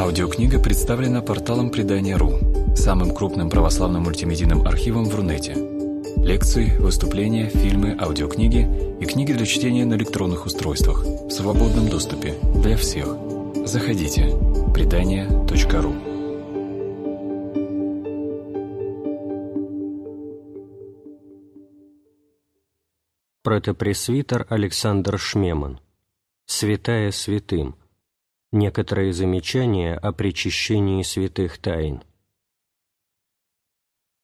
Аудиокнига представлена порталом Предания.ру, самым крупным православным мультимедийным архивом в Рунете. Лекции, выступления, фильмы, аудиокниги и книги для чтения на электронных устройствах в свободном доступе для всех. Заходите. Предания.ру Протопресвитер Александр Шмеман Святая святым Некоторые замечания о причащении святых тайн.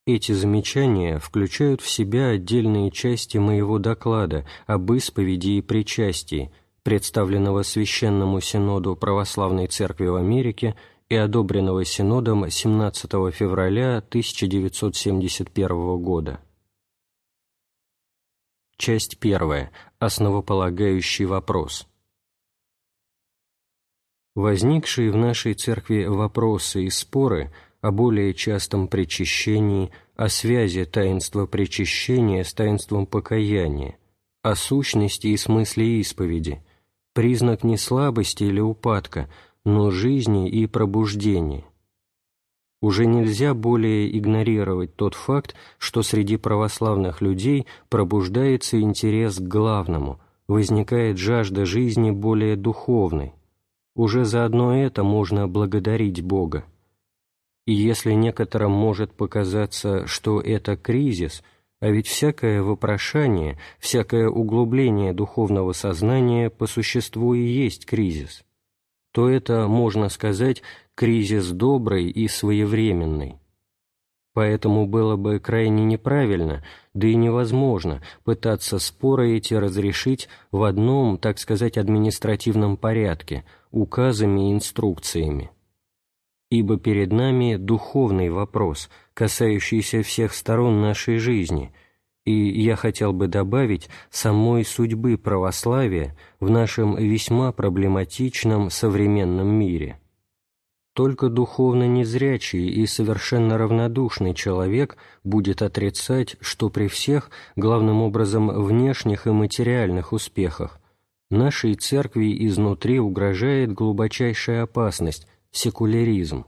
Эти замечания включают в себя отдельные части моего доклада об исповеди и причастии, представленного Священному Синоду Православной Церкви в Америке и одобренного Синодом 17 февраля 1971 года. Часть первая. Основополагающий вопрос возникшие в нашей церкви вопросы и споры о более частом причащении, о связи таинства причащения с таинством покаяния, о сущности и смысле исповеди, признак не слабости или упадка, но жизни и пробуждения. Уже нельзя более игнорировать тот факт, что среди православных людей пробуждается интерес к главному, возникает жажда жизни более духовной, уже за одно это можно благодарить Бога. И если некоторым может показаться, что это кризис, а ведь всякое вопрошание, всякое углубление духовного сознания по существу и есть кризис, то это, можно сказать, кризис добрый и своевременный. Поэтому было бы крайне неправильно, да и невозможно пытаться споры эти разрешить в одном, так сказать, административном порядке, указами и инструкциями. Ибо перед нами духовный вопрос, касающийся всех сторон нашей жизни, и я хотел бы добавить самой судьбы православия в нашем весьма проблематичном современном мире – только духовно незрячий и совершенно равнодушный человек будет отрицать, что при всех, главным образом внешних и материальных успехах, нашей церкви изнутри угрожает глубочайшая опасность – секуляризм.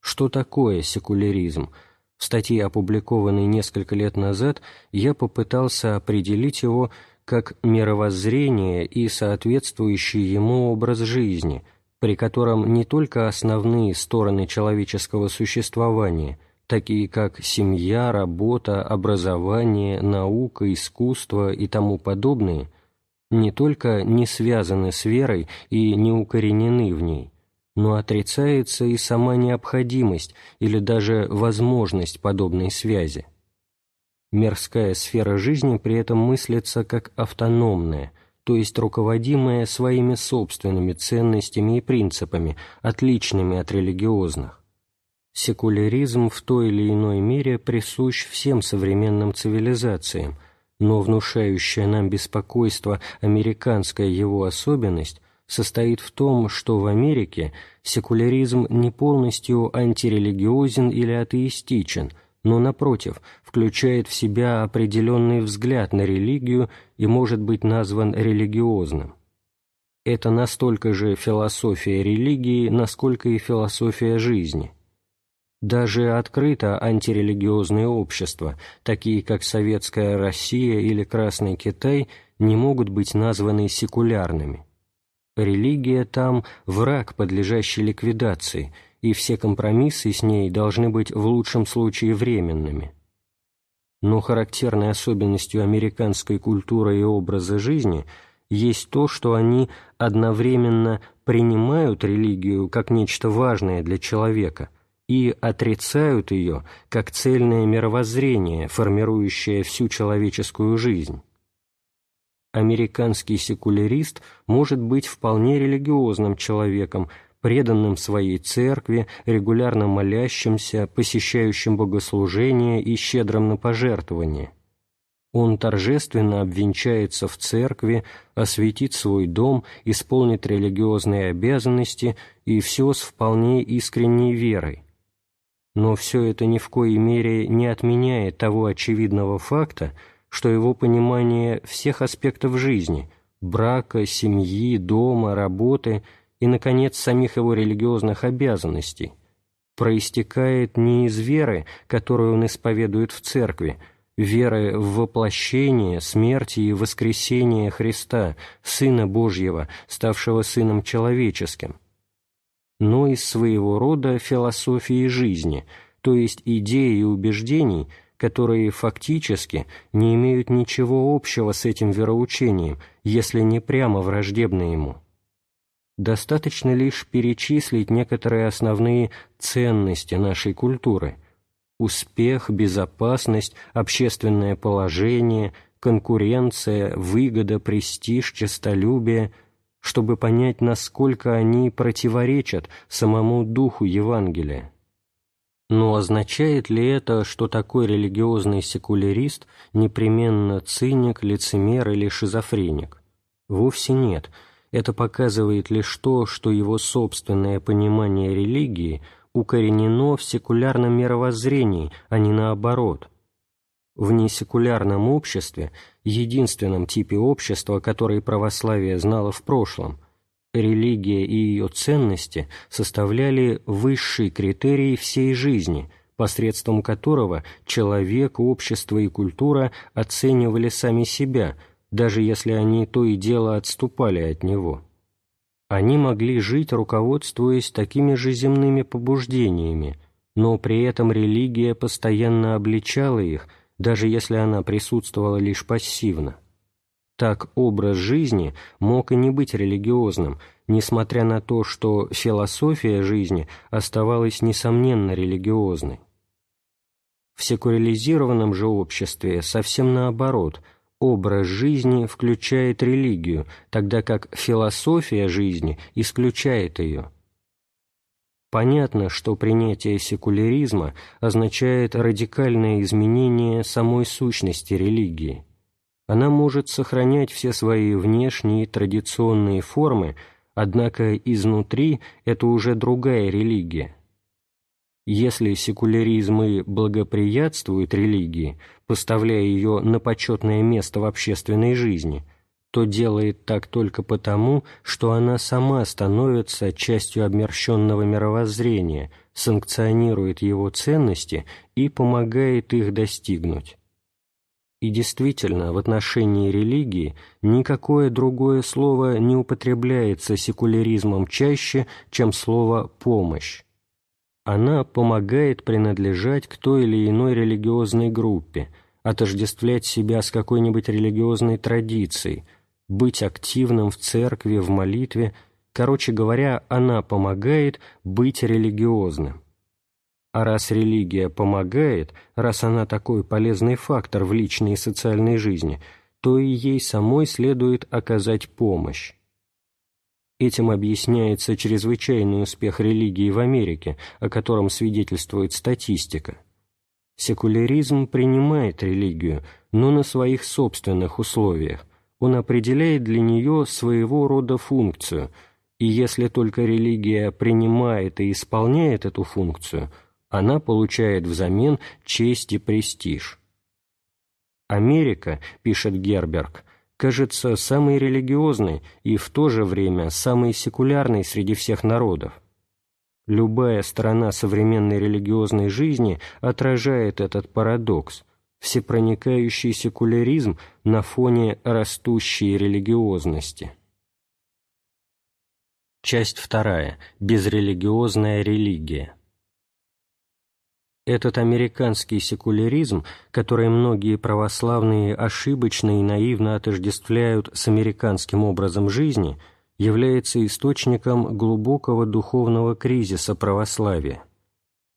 Что такое секуляризм? В статье, опубликованной несколько лет назад, я попытался определить его как мировоззрение и соответствующий ему образ жизни – при котором не только основные стороны человеческого существования, такие как семья, работа, образование, наука, искусство и тому подобные, не только не связаны с верой и не укоренены в ней, но отрицается и сама необходимость или даже возможность подобной связи. Мирская сфера жизни при этом мыслится как автономная – то есть руководимое своими собственными ценностями и принципами, отличными от религиозных. Секуляризм в той или иной мере присущ всем современным цивилизациям, но внушающая нам беспокойство американская его особенность состоит в том, что в Америке секуляризм не полностью антирелигиозен или атеистичен – но, напротив, включает в себя определенный взгляд на религию и может быть назван религиозным. Это настолько же философия религии, насколько и философия жизни. Даже открыто антирелигиозные общества, такие как Советская Россия или Красный Китай, не могут быть названы секулярными. Религия там – враг, подлежащий ликвидации – и все компромиссы с ней должны быть в лучшем случае временными. Но характерной особенностью американской культуры и образа жизни есть то, что они одновременно принимают религию как нечто важное для человека и отрицают ее как цельное мировоззрение, формирующее всю человеческую жизнь американский секулярист может быть вполне религиозным человеком, преданным своей церкви, регулярно молящимся, посещающим богослужения и щедрым на пожертвования. Он торжественно обвенчается в церкви, осветит свой дом, исполнит религиозные обязанности и все с вполне искренней верой. Но все это ни в коей мере не отменяет того очевидного факта, что его понимание всех аспектов жизни – брака, семьи, дома, работы – и, наконец, самих его религиозных обязанностей, проистекает не из веры, которую он исповедует в церкви, веры в воплощение, смерти и воскресение Христа, Сына Божьего, ставшего Сыном Человеческим, но из своего рода философии жизни, то есть идей и убеждений, которые фактически не имеют ничего общего с этим вероучением, если не прямо враждебны ему. Достаточно лишь перечислить некоторые основные ценности нашей культуры – успех, безопасность, общественное положение, конкуренция, выгода, престиж, честолюбие – чтобы понять, насколько они противоречат самому духу Евангелия. Но означает ли это, что такой религиозный секулярист непременно циник, лицемер или шизофреник? Вовсе нет. Это показывает лишь то, что его собственное понимание религии укоренено в секулярном мировоззрении, а не наоборот – в несекулярном обществе, единственном типе общества, которое православие знало в прошлом, религия и ее ценности составляли высший критерий всей жизни, посредством которого человек, общество и культура оценивали сами себя, даже если они то и дело отступали от него. Они могли жить, руководствуясь такими же земными побуждениями, но при этом религия постоянно обличала их – даже если она присутствовала лишь пассивно. Так образ жизни мог и не быть религиозным, несмотря на то, что философия жизни оставалась несомненно религиозной. В секуляризированном же обществе совсем наоборот, образ жизни включает религию, тогда как философия жизни исключает ее. Понятно, что принятие секуляризма означает радикальное изменение самой сущности религии. Она может сохранять все свои внешние традиционные формы, однако изнутри это уже другая религия. Если секуляризм и благоприятствует религии, поставляя ее на почетное место в общественной жизни – то делает так только потому, что она сама становится частью обмерщенного мировоззрения, санкционирует его ценности и помогает их достигнуть. И действительно, в отношении религии никакое другое слово не употребляется секуляризмом чаще, чем слово «помощь». Она помогает принадлежать к той или иной религиозной группе, отождествлять себя с какой-нибудь религиозной традицией – быть активным в церкви, в молитве, короче говоря, она помогает быть религиозным. А раз религия помогает, раз она такой полезный фактор в личной и социальной жизни, то и ей самой следует оказать помощь. Этим объясняется чрезвычайный успех религии в Америке, о котором свидетельствует статистика. Секуляризм принимает религию, но на своих собственных условиях, он определяет для нее своего рода функцию, и если только религия принимает и исполняет эту функцию, она получает взамен честь и престиж. Америка, пишет Герберг, кажется самой религиозной и в то же время самой секулярной среди всех народов. Любая сторона современной религиозной жизни отражает этот парадокс – всепроникающий секуляризм на фоне растущей религиозности. Часть вторая. Безрелигиозная религия. Этот американский секуляризм, который многие православные ошибочно и наивно отождествляют с американским образом жизни, является источником глубокого духовного кризиса православия –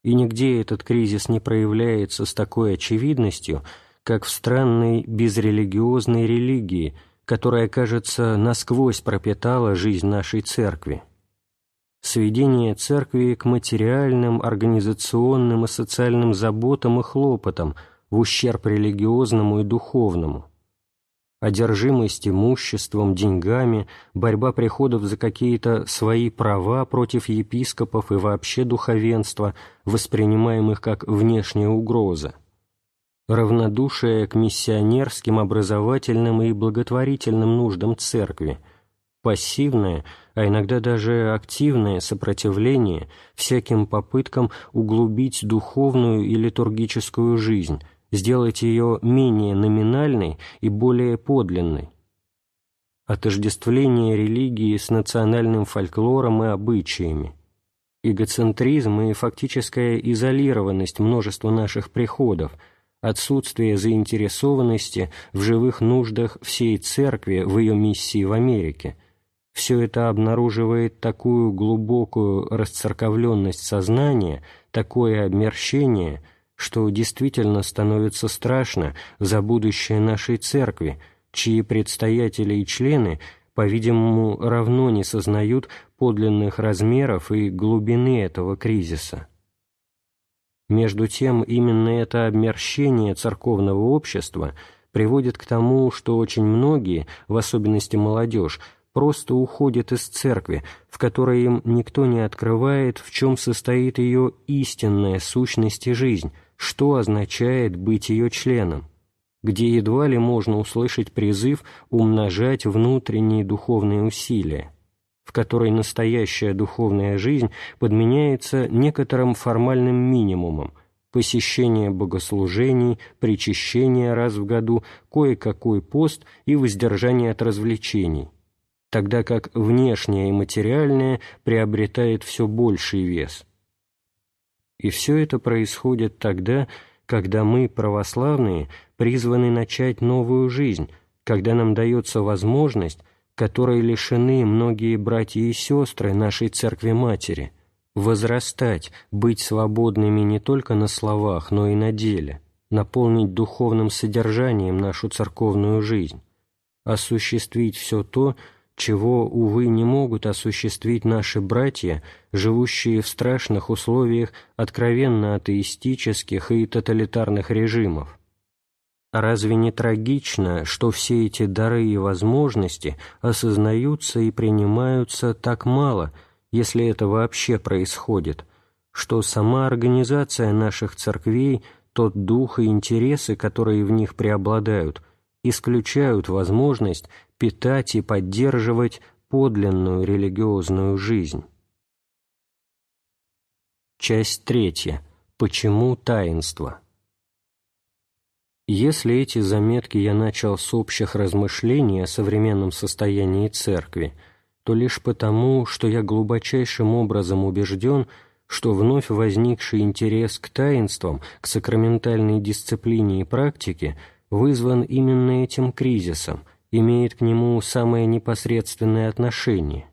и нигде этот кризис не проявляется с такой очевидностью, как в странной безрелигиозной религии, которая, кажется, насквозь пропитала жизнь нашей церкви. Сведение церкви к материальным, организационным и социальным заботам и хлопотам в ущерб религиозному и духовному – одержимость имуществом, деньгами, борьба приходов за какие-то свои права против епископов и вообще духовенства, воспринимаемых как внешняя угроза, равнодушие к миссионерским, образовательным и благотворительным нуждам церкви, пассивное, а иногда даже активное сопротивление всяким попыткам углубить духовную и литургическую жизнь, сделать ее менее номинальной и более подлинной. Отождествление религии с национальным фольклором и обычаями, эгоцентризм и фактическая изолированность множества наших приходов, отсутствие заинтересованности в живых нуждах всей церкви в ее миссии в Америке – все это обнаруживает такую глубокую расцерковленность сознания, такое обмерщение, что действительно становится страшно за будущее нашей церкви, чьи предстоятели и члены, по-видимому, равно не сознают подлинных размеров и глубины этого кризиса. Между тем, именно это обмерщение церковного общества приводит к тому, что очень многие, в особенности молодежь, просто уходят из церкви, в которой им никто не открывает, в чем состоит ее истинная сущность и жизнь, что означает быть ее членом, где едва ли можно услышать призыв умножать внутренние духовные усилия, в которой настоящая духовная жизнь подменяется некоторым формальным минимумом, посещение богослужений, причащение раз в году, кое-какой пост и воздержание от развлечений – тогда как внешнее и материальное приобретает все больший вес. И все это происходит тогда, когда мы, православные, призваны начать новую жизнь, когда нам дается возможность, которой лишены многие братья и сестры нашей Церкви-Матери, возрастать, быть свободными не только на словах, но и на деле, наполнить духовным содержанием нашу церковную жизнь, осуществить все то, чего, увы, не могут осуществить наши братья, живущие в страшных условиях откровенно атеистических и тоталитарных режимов. Разве не трагично, что все эти дары и возможности осознаются и принимаются так мало, если это вообще происходит, что сама организация наших церквей, тот дух и интересы, которые в них преобладают, исключают возможность питать и поддерживать подлинную религиозную жизнь. Часть третья. Почему таинство? Если эти заметки я начал с общих размышлений о современном состоянии Церкви, то лишь потому, что я глубочайшим образом убежден, что вновь возникший интерес к таинствам, к сакраментальной дисциплине и практике вызван именно этим кризисом – имеет к нему самое непосредственное отношение.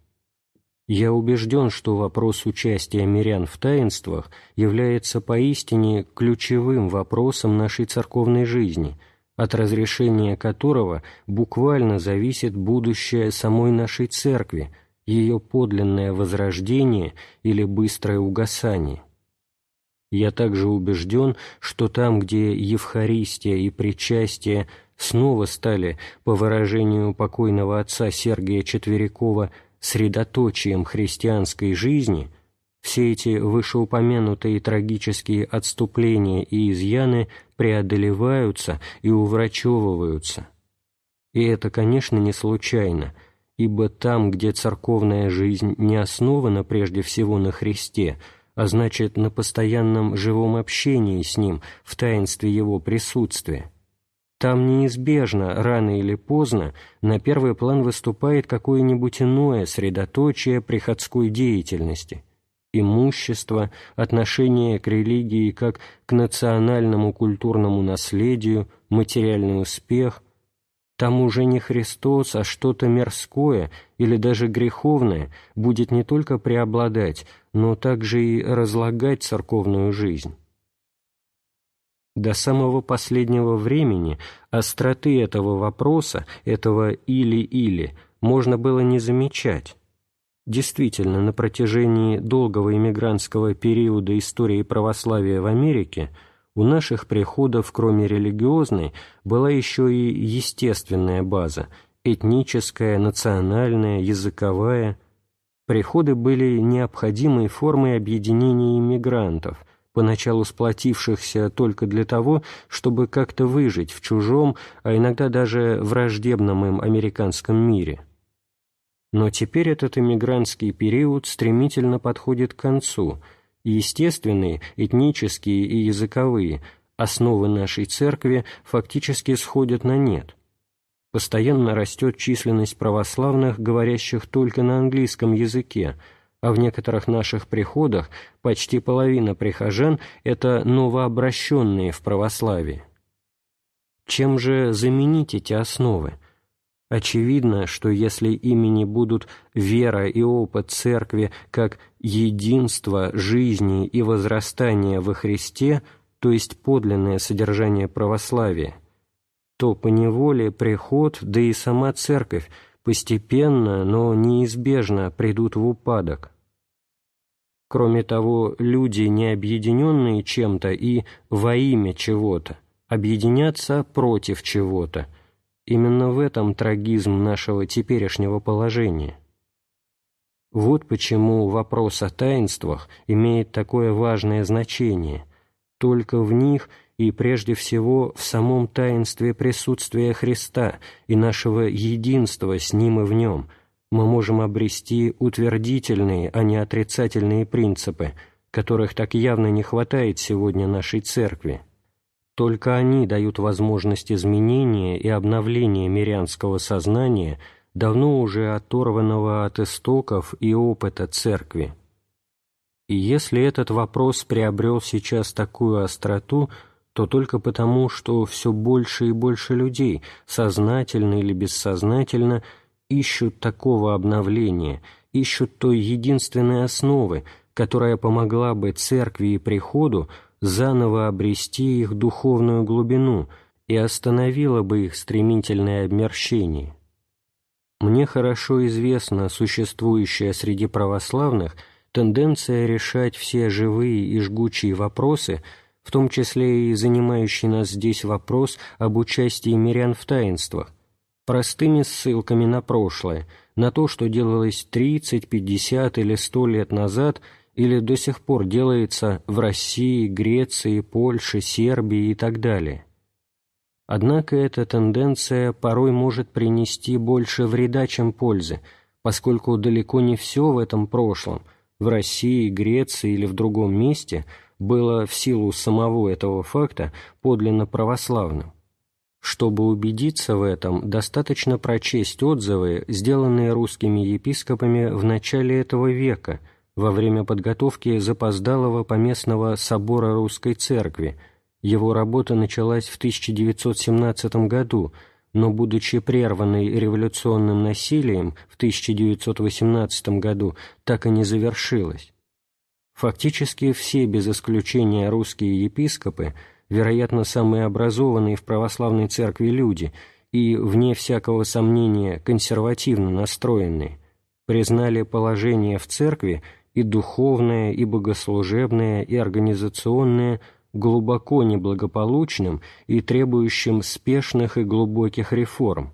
Я убежден, что вопрос участия мирян в таинствах является поистине ключевым вопросом нашей церковной жизни, от разрешения которого буквально зависит будущее самой нашей церкви, ее подлинное возрождение или быстрое угасание. Я также убежден, что там, где Евхаристия и причастие – снова стали, по выражению покойного отца Сергия Четверякова, средоточием христианской жизни, все эти вышеупомянутые трагические отступления и изъяны преодолеваются и уврачевываются. И это, конечно, не случайно, ибо там, где церковная жизнь не основана прежде всего на Христе, а значит на постоянном живом общении с Ним в таинстве Его присутствия, там неизбежно, рано или поздно, на первый план выступает какое-нибудь иное средоточие приходской деятельности – имущество, отношение к религии как к национальному культурному наследию, материальный успех. Там уже не Христос, а что-то мирское или даже греховное будет не только преобладать, но также и разлагать церковную жизнь. До самого последнего времени остроты этого вопроса, этого «или-или», можно было не замечать. Действительно, на протяжении долгого иммигрантского периода истории православия в Америке у наших приходов, кроме религиозной, была еще и естественная база – этническая, национальная, языковая. Приходы были необходимой формой объединения иммигрантов – поначалу сплотившихся только для того, чтобы как-то выжить в чужом, а иногда даже враждебном им американском мире. Но теперь этот эмигрантский период стремительно подходит к концу, и естественные, этнические и языковые основы нашей церкви фактически сходят на нет. Постоянно растет численность православных, говорящих только на английском языке, а в некоторых наших приходах почти половина прихожан – это новообращенные в православие. Чем же заменить эти основы? Очевидно, что если ими не будут вера и опыт Церкви как единство жизни и возрастания во Христе, то есть подлинное содержание православия, то поневоле приход, да и сама Церковь постепенно, но неизбежно придут в упадок. Кроме того, люди, не объединенные чем-то и во имя чего-то, объединятся против чего-то. Именно в этом трагизм нашего теперешнего положения. Вот почему вопрос о таинствах имеет такое важное значение. Только в них и прежде всего в самом таинстве присутствия Христа и нашего единства с Ним и в Нем мы можем обрести утвердительные, а не отрицательные принципы, которых так явно не хватает сегодня нашей Церкви. Только они дают возможность изменения и обновления мирянского сознания, давно уже оторванного от истоков и опыта Церкви. И если этот вопрос приобрел сейчас такую остроту, то только потому, что все больше и больше людей, сознательно или бессознательно, ищут такого обновления, ищут той единственной основы, которая помогла бы церкви и приходу заново обрести их духовную глубину и остановило бы их стремительное обмерщение. Мне хорошо известна существующая среди православных тенденция решать все живые и жгучие вопросы, в том числе и занимающий нас здесь вопрос об участии мирян в таинствах, простыми ссылками на прошлое, на то, что делалось 30, 50 или 100 лет назад – или до сих пор делается в России, Греции, Польше, Сербии и так далее. Однако эта тенденция порой может принести больше вреда, чем пользы, поскольку далеко не все в этом прошлом, в России, Греции или в другом месте, было в силу самого этого факта подлинно православным. Чтобы убедиться в этом, достаточно прочесть отзывы, сделанные русскими епископами в начале этого века – во время подготовки запоздалого поместного собора Русской Церкви. Его работа началась в 1917 году, но, будучи прерванной революционным насилием в 1918 году, так и не завершилась. Фактически все, без исключения русские епископы, вероятно, самые образованные в православной церкви люди и, вне всякого сомнения, консервативно настроенные, признали положение в церкви и духовное, и богослужебное, и организационное глубоко неблагополучным и требующим спешных и глубоких реформ.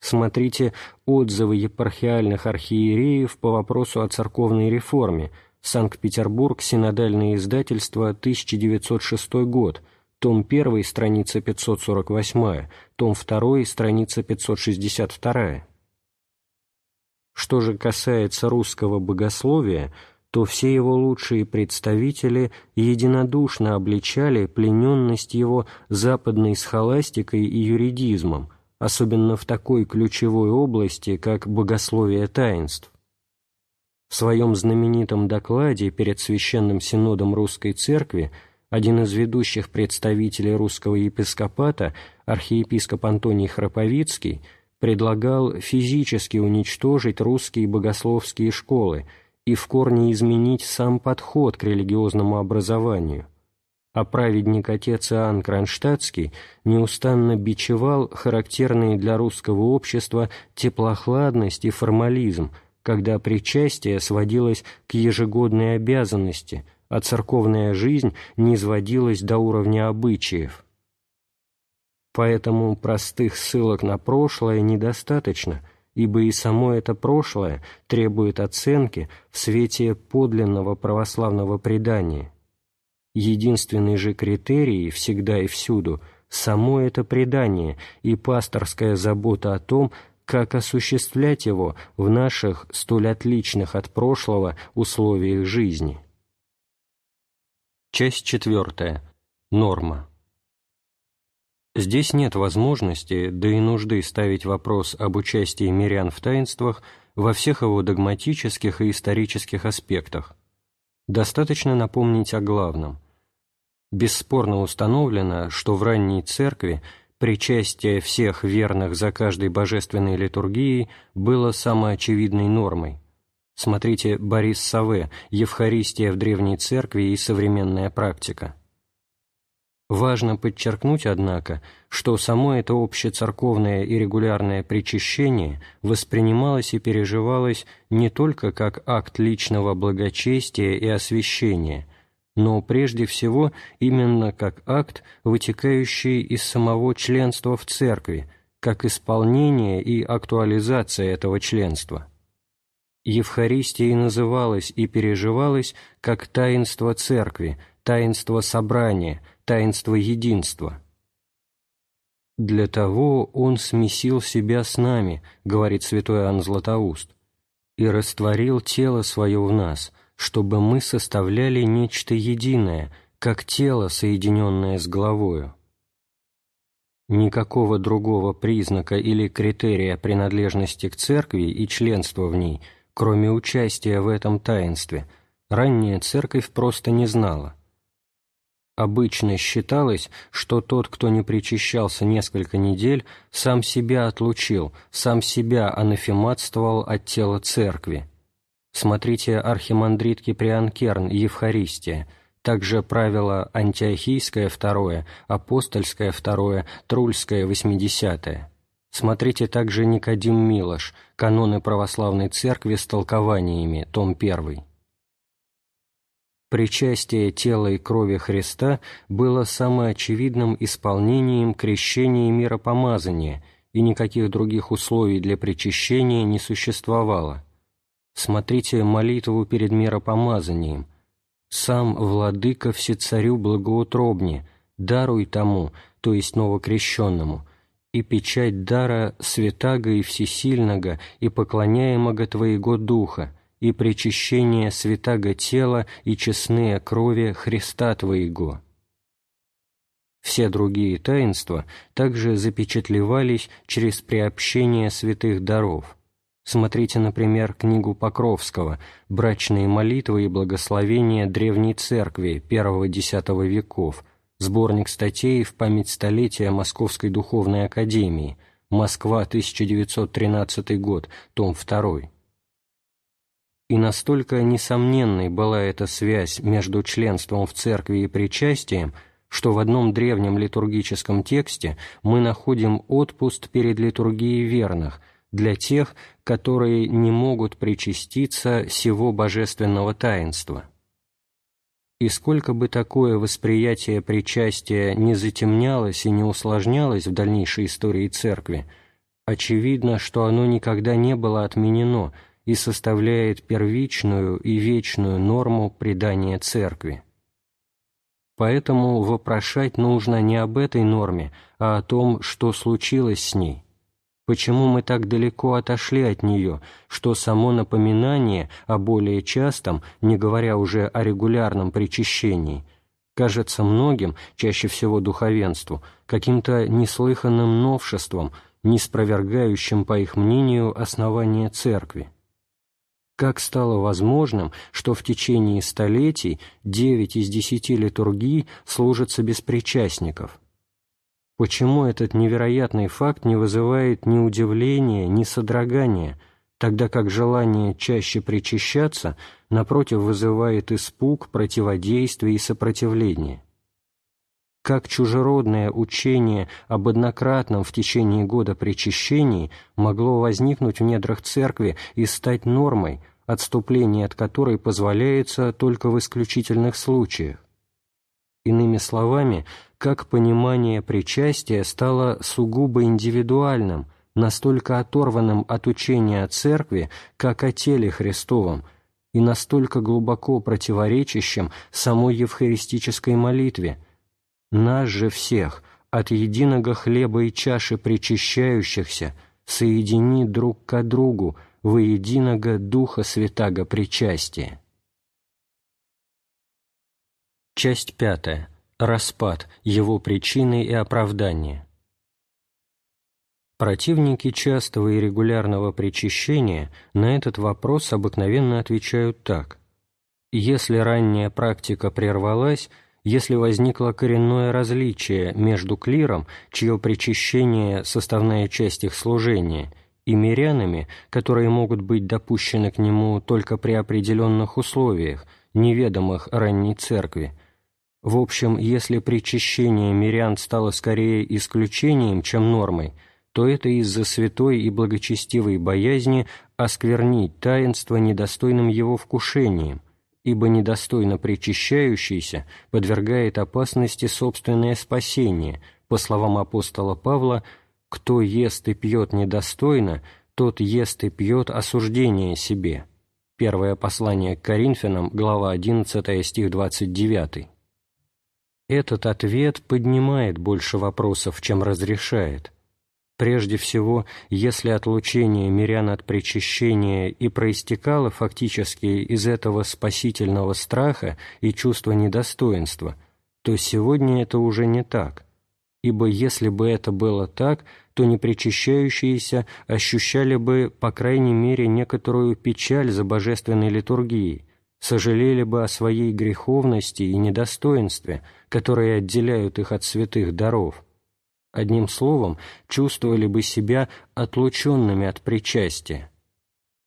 Смотрите отзывы епархиальных архиереев по вопросу о церковной реформе, Санкт-Петербург, Синодальное издательство, 1906 год, том 1, страница 548, том 2, страница 562. Что же касается русского богословия, то все его лучшие представители единодушно обличали плененность его западной схоластикой и юридизмом, особенно в такой ключевой области, как богословие таинств. В своем знаменитом докладе перед Священным Синодом Русской Церкви один из ведущих представителей русского епископата, архиепископ Антоний Храповицкий, предлагал физически уничтожить русские богословские школы и в корне изменить сам подход к религиозному образованию. А праведник отец Иоанн Кронштадтский неустанно бичевал характерные для русского общества теплохладность и формализм, когда причастие сводилось к ежегодной обязанности, а церковная жизнь не изводилась до уровня обычаев – Поэтому простых ссылок на прошлое недостаточно, ибо и само это прошлое требует оценки в свете подлинного православного предания. Единственный же критерий всегда и всюду – само это предание и пасторская забота о том, как осуществлять его в наших столь отличных от прошлого условиях жизни. Часть четвертая. Норма. Здесь нет возможности, да и нужды ставить вопрос об участии мирян в таинствах во всех его догматических и исторических аспектах. Достаточно напомнить о главном. Бесспорно установлено, что в ранней церкви причастие всех верных за каждой божественной литургией было самоочевидной нормой. Смотрите Борис Саве «Евхаристия в древней церкви и современная практика». Важно подчеркнуть, однако, что само это общецерковное и регулярное причащение воспринималось и переживалось не только как акт личного благочестия и освящения, но прежде всего именно как акт, вытекающий из самого членства в церкви, как исполнение и актуализация этого членства. Евхаристия называлась и переживалась как таинство церкви, таинство собрания – таинство единства. «Для того Он смесил себя с нами», — говорит святой Иоанн Златоуст, «и растворил тело свое в нас, чтобы мы составляли нечто единое, как тело, соединенное с головою». Никакого другого признака или критерия принадлежности к церкви и членства в ней, кроме участия в этом таинстве, ранняя церковь просто не знала. Обычно считалось, что тот, кто не причащался несколько недель, сам себя отлучил, сам себя анафематствовал от тела церкви. Смотрите архимандрит Киприан Керн «Евхаристия», также правило Антиохийское второе, Апостольское второе, Трульское восьмидесятое. Смотрите также Никодим Милош «Каноны православной церкви с толкованиями», том первый. Причастие тела и крови Христа было самоочевидным исполнением крещения и миропомазания, и никаких других условий для причащения не существовало. Смотрите молитву перед миропомазанием. «Сам владыка всецарю благоутробне, даруй тому, то есть новокрещенному, и печать дара святаго и всесильного и поклоняемого Твоего Духа, и причащение святаго тела и честные крови Христа Твоего». Все другие таинства также запечатлевались через приобщение святых даров. Смотрите, например, книгу Покровского «Брачные молитвы и благословения Древней Церкви I-X веков», сборник статей в память столетия Московской Духовной Академии, Москва, 1913 год, том 2. И настолько несомненной была эта связь между членством в церкви и причастием, что в одном древнем литургическом тексте мы находим отпуск перед литургией верных для тех, которые не могут причаститься сего божественного таинства. И сколько бы такое восприятие причастия не затемнялось и не усложнялось в дальнейшей истории Церкви, очевидно, что оно никогда не было отменено – и составляет первичную и вечную норму предания Церкви. Поэтому вопрошать нужно не об этой норме, а о том, что случилось с ней. Почему мы так далеко отошли от нее, что само напоминание о более частом, не говоря уже о регулярном причащении, кажется многим, чаще всего духовенству, каким-то неслыханным новшеством, не спровергающим, по их мнению, основание Церкви как стало возможным, что в течение столетий девять из десяти литургий служатся без причастников? Почему этот невероятный факт не вызывает ни удивления, ни содрогания, тогда как желание чаще причащаться, напротив, вызывает испуг, противодействие и сопротивление? как чужеродное учение об однократном в течение года причащении могло возникнуть в недрах церкви и стать нормой, отступление от которой позволяется только в исключительных случаях. Иными словами, как понимание причастия стало сугубо индивидуальным, настолько оторванным от учения о Церкви, как о теле Христовом, и настолько глубоко противоречащим самой евхаристической молитве – нас же всех, от единого хлеба и чаши причащающихся, соедини друг к другу воединого Духа Святаго причастия. Часть пятая. Распад, его причины и оправдания. Противники частого и регулярного причащения на этот вопрос обыкновенно отвечают так. Если ранняя практика прервалась, если возникло коренное различие между клиром, чье причащение – составная часть их служения, и мирянами, которые могут быть допущены к нему только при определенных условиях, неведомых ранней церкви, в общем, если причащение мирян стало скорее исключением, чем нормой – то это из-за святой и благочестивой боязни осквернить таинство недостойным его вкушением, ибо недостойно причащающийся подвергает опасности собственное спасение, по словам апостола Павла, «Кто ест и пьет недостойно, тот ест и пьет осуждение себе». Первое послание к Коринфянам, глава 11, стих 29. Этот ответ поднимает больше вопросов, чем разрешает – Прежде всего, если отлучение мирян от причащения и проистекало фактически из этого спасительного страха и чувства недостоинства, то сегодня это уже не так, ибо если бы это было так, то непричащающиеся ощущали бы, по крайней мере, некоторую печаль за божественной литургией, сожалели бы о своей греховности и недостоинстве, которые отделяют их от святых даров – одним словом, чувствовали бы себя отлученными от причастия.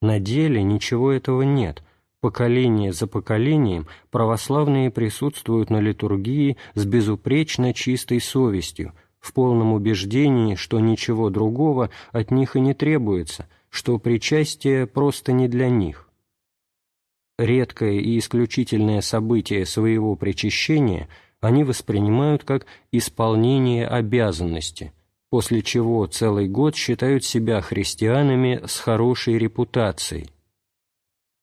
На деле ничего этого нет. Поколение за поколением православные присутствуют на литургии с безупречно чистой совестью, в полном убеждении, что ничего другого от них и не требуется, что причастие просто не для них. Редкое и исключительное событие своего причащения – они воспринимают как исполнение обязанности, после чего целый год считают себя христианами с хорошей репутацией.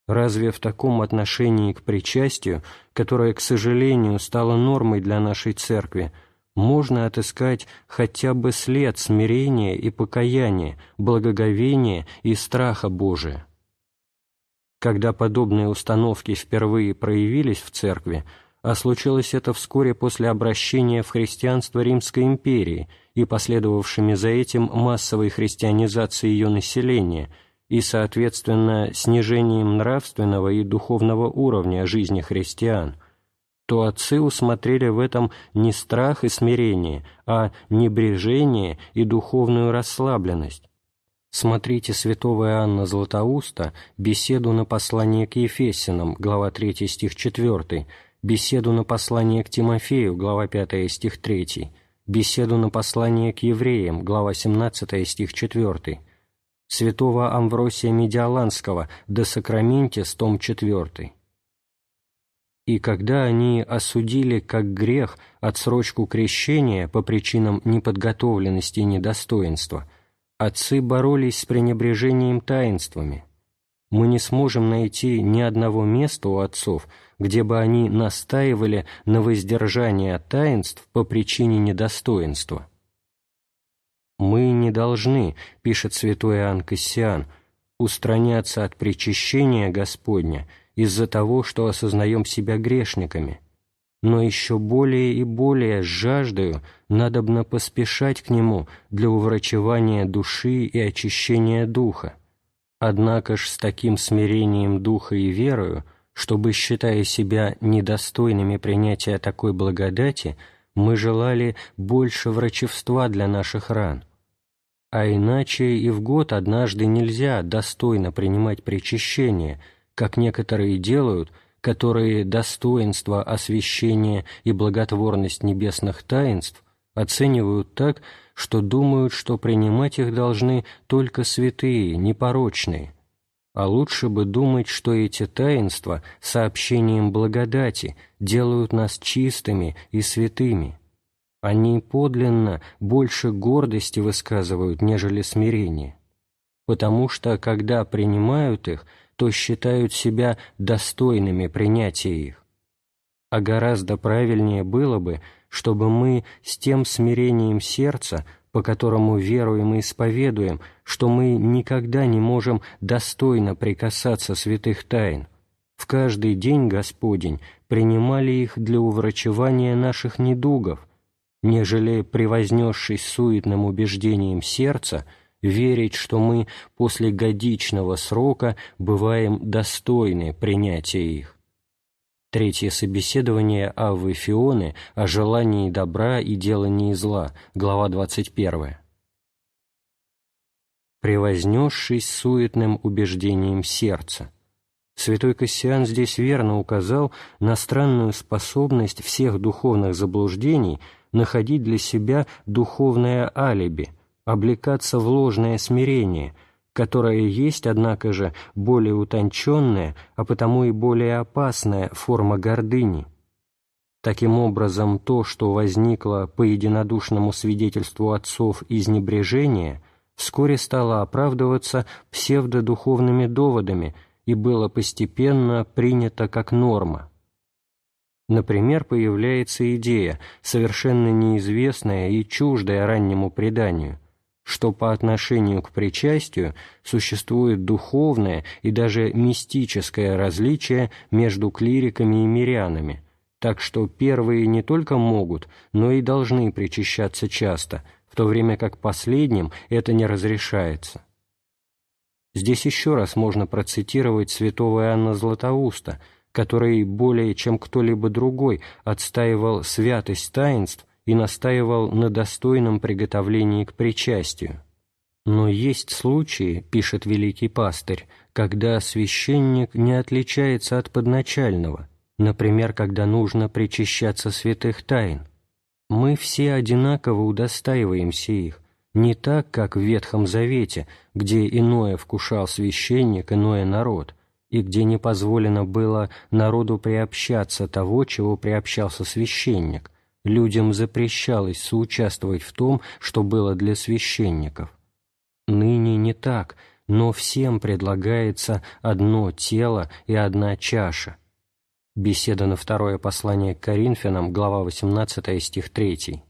Разве в таком отношении к причастию, которое, к сожалению, стало нормой для нашей церкви, можно отыскать хотя бы след смирения и покаяния, благоговения и страха Божия? Когда подобные установки впервые проявились в церкви, а случилось это вскоре после обращения в христианство Римской империи и последовавшими за этим массовой христианизации ее населения и, соответственно, снижением нравственного и духовного уровня жизни христиан, то отцы усмотрели в этом не страх и смирение, а небрежение и духовную расслабленность. Смотрите святого Иоанна Златоуста, беседу на послание к Ефесянам, глава 3, стих 4, беседу на послание к Тимофею, глава 5, стих 3, беседу на послание к евреям, глава 17, стих 4, святого Амвросия Медиаланского «De Sacramentis», том 4. И когда они осудили как грех отсрочку крещения по причинам неподготовленности и недостоинства, отцы боролись с пренебрежением таинствами. Мы не сможем найти ни одного места у отцов, где бы они настаивали на воздержании от таинств по причине недостоинства. «Мы не должны, — пишет святой Иоанн Кассиан, — устраняться от причащения Господня из-за того, что осознаем себя грешниками, но еще более и более с жаждою надобно поспешать к Нему для уврачевания души и очищения духа. Однако ж с таким смирением духа и верою — чтобы, считая себя недостойными принятия такой благодати, мы желали больше врачевства для наших ран. А иначе и в год однажды нельзя достойно принимать причащение, как некоторые делают, которые достоинство освящения и благотворность небесных таинств оценивают так, что думают, что принимать их должны только святые, непорочные – а лучше бы думать, что эти таинства сообщением благодати делают нас чистыми и святыми. Они подлинно больше гордости высказывают, нежели смирение, потому что, когда принимают их, то считают себя достойными принятия их. А гораздо правильнее было бы, чтобы мы с тем смирением сердца по которому веруем и исповедуем, что мы никогда не можем достойно прикасаться святых тайн, в каждый день Господень принимали их для уврачевания наших недугов, нежели, превознесшись суетным убеждением сердца, верить, что мы после годичного срока бываем достойны принятия их. Третье собеседование Аввы Фионы о желании добра и делании зла, глава 21. «Превознесшись суетным убеждением сердца». Святой Кассиан здесь верно указал на странную способность всех духовных заблуждений находить для себя духовное алиби, облекаться в ложное смирение – которая есть, однако же, более утонченная, а потому и более опасная форма гордыни. Таким образом, то, что возникло по единодушному свидетельству отцов из небрежения, вскоре стало оправдываться псевдодуховными доводами и было постепенно принято как норма. Например, появляется идея, совершенно неизвестная и чуждая раннему преданию – что по отношению к причастию существует духовное и даже мистическое различие между клириками и мирянами, так что первые не только могут, но и должны причащаться часто, в то время как последним это не разрешается. Здесь еще раз можно процитировать святого Иоанна Златоуста, который более чем кто-либо другой отстаивал святость таинств и настаивал на достойном приготовлении к причастию. Но есть случаи, пишет великий пастырь, когда священник не отличается от подначального, например, когда нужно причащаться святых тайн. Мы все одинаково удостаиваемся их, не так, как в Ветхом Завете, где иное вкушал священник, иное народ, и где не позволено было народу приобщаться того, чего приобщался священник, людям запрещалось соучаствовать в том, что было для священников. Ныне не так, но всем предлагается одно тело и одна чаша. Беседа на второе послание к Коринфянам, глава 18, стих 3.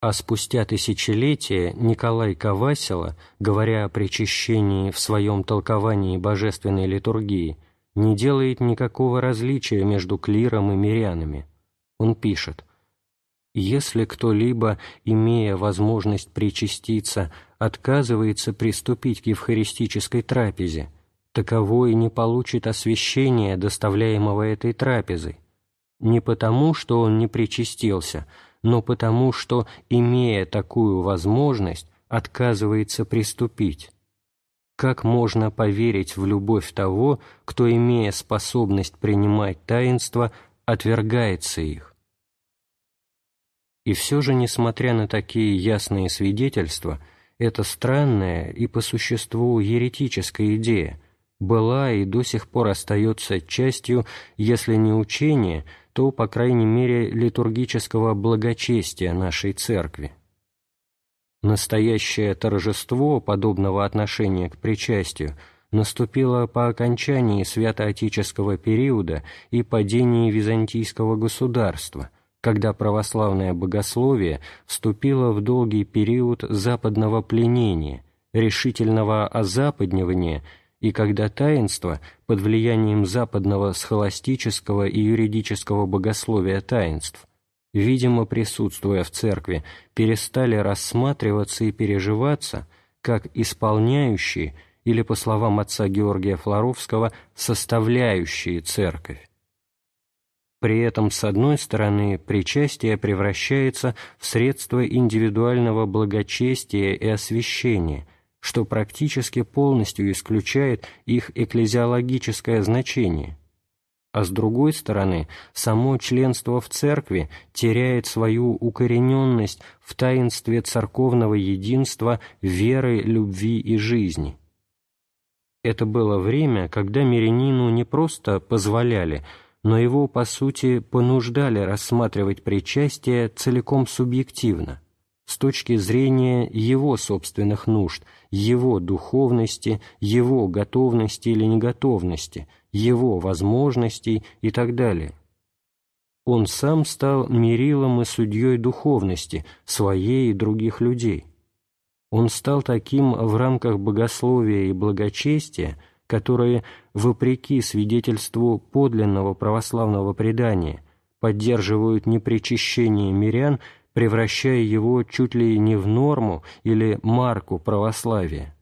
А спустя тысячелетия Николай Кавасила, говоря о причащении в своем толковании божественной литургии, не делает никакого различия между клиром и мирянами. Он пишет – если кто-либо, имея возможность причаститься, отказывается приступить к евхаристической трапезе, таковой не получит освящения, доставляемого этой трапезой, не потому, что он не причастился, но потому, что, имея такую возможность, отказывается приступить. Как можно поверить в любовь того, кто, имея способность принимать таинства, отвергается их? И все же, несмотря на такие ясные свидетельства, эта странная и по существу еретическая идея была и до сих пор остается частью, если не учения, то, по крайней мере, литургического благочестия нашей Церкви. Настоящее торжество подобного отношения к причастию наступило по окончании святоотеческого периода и падении византийского государства – когда православное богословие вступило в долгий период западного пленения, решительного озападнивания и когда таинство под влиянием западного схоластического и юридического богословия таинств, видимо присутствуя в церкви, перестали рассматриваться и переживаться как исполняющие или, по словам отца Георгия Флоровского, составляющие церковь. При этом, с одной стороны, причастие превращается в средство индивидуального благочестия и освящения, что практически полностью исключает их экклезиологическое значение. А с другой стороны, само членство в церкви теряет свою укорененность в таинстве церковного единства веры, любви и жизни. Это было время, когда мирянину не просто позволяли – но его, по сути, понуждали рассматривать причастие целиком субъективно, с точки зрения его собственных нужд, его духовности, его готовности или неготовности, его возможностей и так далее. Он сам стал мерилом и судьей духовности, своей и других людей – Он стал таким в рамках богословия и благочестия, которые, вопреки свидетельству подлинного православного предания, поддерживают непричащение мирян, превращая его чуть ли не в норму или марку православия.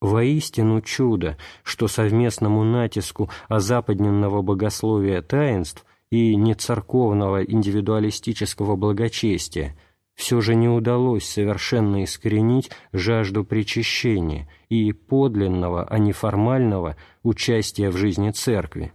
Воистину чудо, что совместному натиску озападненного богословия таинств и нецерковного индивидуалистического благочестия все же не удалось совершенно искоренить жажду причащения и подлинного, а не формального участия в жизни Церкви.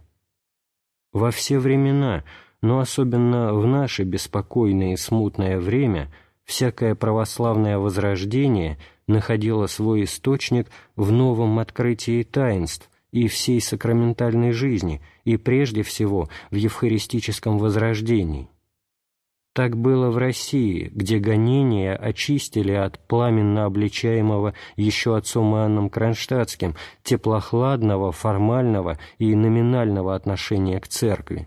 Во все времена, но особенно в наше беспокойное и смутное время, всякое православное возрождение находило свой источник в новом открытии таинств, и всей сакраментальной жизни, и прежде всего в евхаристическом возрождении. Так было в России, где гонения очистили от пламенно обличаемого еще отцом Иоанном Кронштадтским теплохладного, формального и номинального отношения к церкви.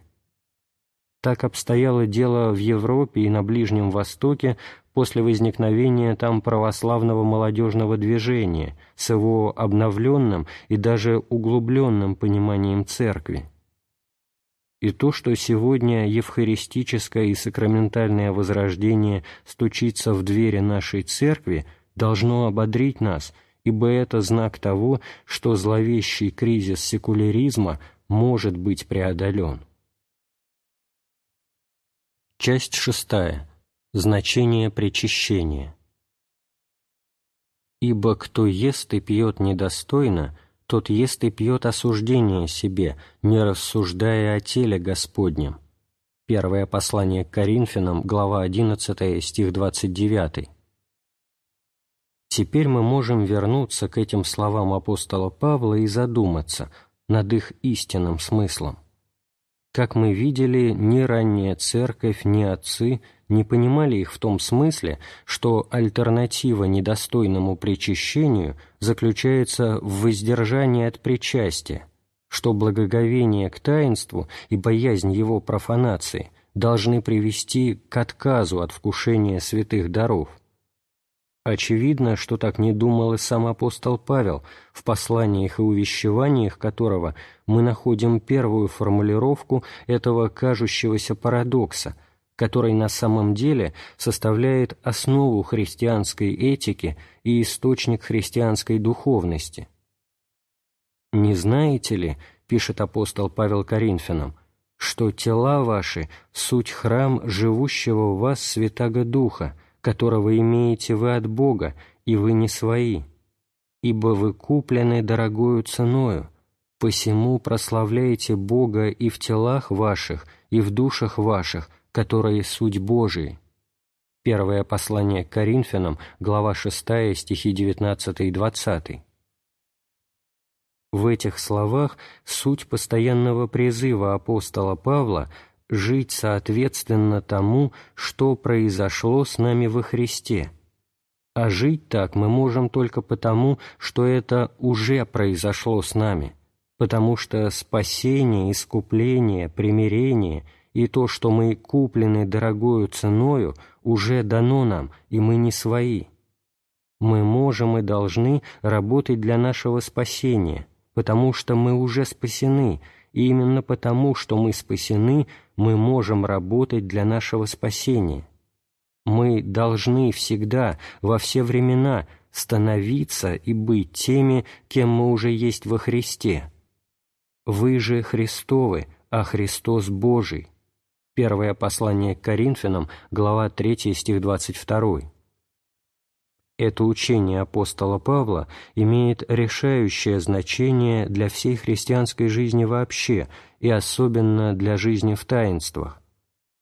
Так обстояло дело в Европе и на Ближнем Востоке после возникновения там православного молодежного движения с его обновленным и даже углубленным пониманием церкви. И то, что сегодня евхаристическое и сакраментальное возрождение стучится в двери нашей церкви, должно ободрить нас, ибо это знак того, что зловещий кризис секуляризма может быть преодолен. Часть шестая. Значение причащения. «Ибо кто ест и пьет недостойно, тот ест и пьет осуждение себе, не рассуждая о теле Господнем». Первое послание к Коринфянам, глава 11, стих 29. Теперь мы можем вернуться к этим словам апостола Павла и задуматься над их истинным смыслом. Как мы видели, ни ранняя церковь, ни отцы не понимали их в том смысле, что альтернатива недостойному причащению заключается в воздержании от причастия, что благоговение к таинству и боязнь его профанации должны привести к отказу от вкушения святых даров – Очевидно, что так не думал и сам апостол Павел, в посланиях и увещеваниях которого мы находим первую формулировку этого кажущегося парадокса, который на самом деле составляет основу христианской этики и источник христианской духовности. «Не знаете ли, — пишет апостол Павел Коринфянам, — что тела ваши — суть храм живущего в вас Святаго Духа, которого имеете вы от Бога, и вы не свои, ибо вы куплены дорогою ценою, посему прославляете Бога и в телах ваших, и в душах ваших, которые суть Божии». Первое послание к Коринфянам, глава 6, стихи 19 и 20. В этих словах суть постоянного призыва апостола Павла жить соответственно тому, что произошло с нами во Христе. А жить так мы можем только потому, что это уже произошло с нами, потому что спасение, искупление, примирение и то, что мы куплены дорогою ценою, уже дано нам, и мы не свои. Мы можем и должны работать для нашего спасения, потому что мы уже спасены – и именно потому, что мы спасены, мы можем работать для нашего спасения. Мы должны всегда, во все времена, становиться и быть теми, кем мы уже есть во Христе. Вы же Христовы, а Христос Божий. Первое послание к Коринфянам, глава 3, стих 22. Это учение апостола Павла имеет решающее значение для всей христианской жизни вообще и особенно для жизни в таинствах.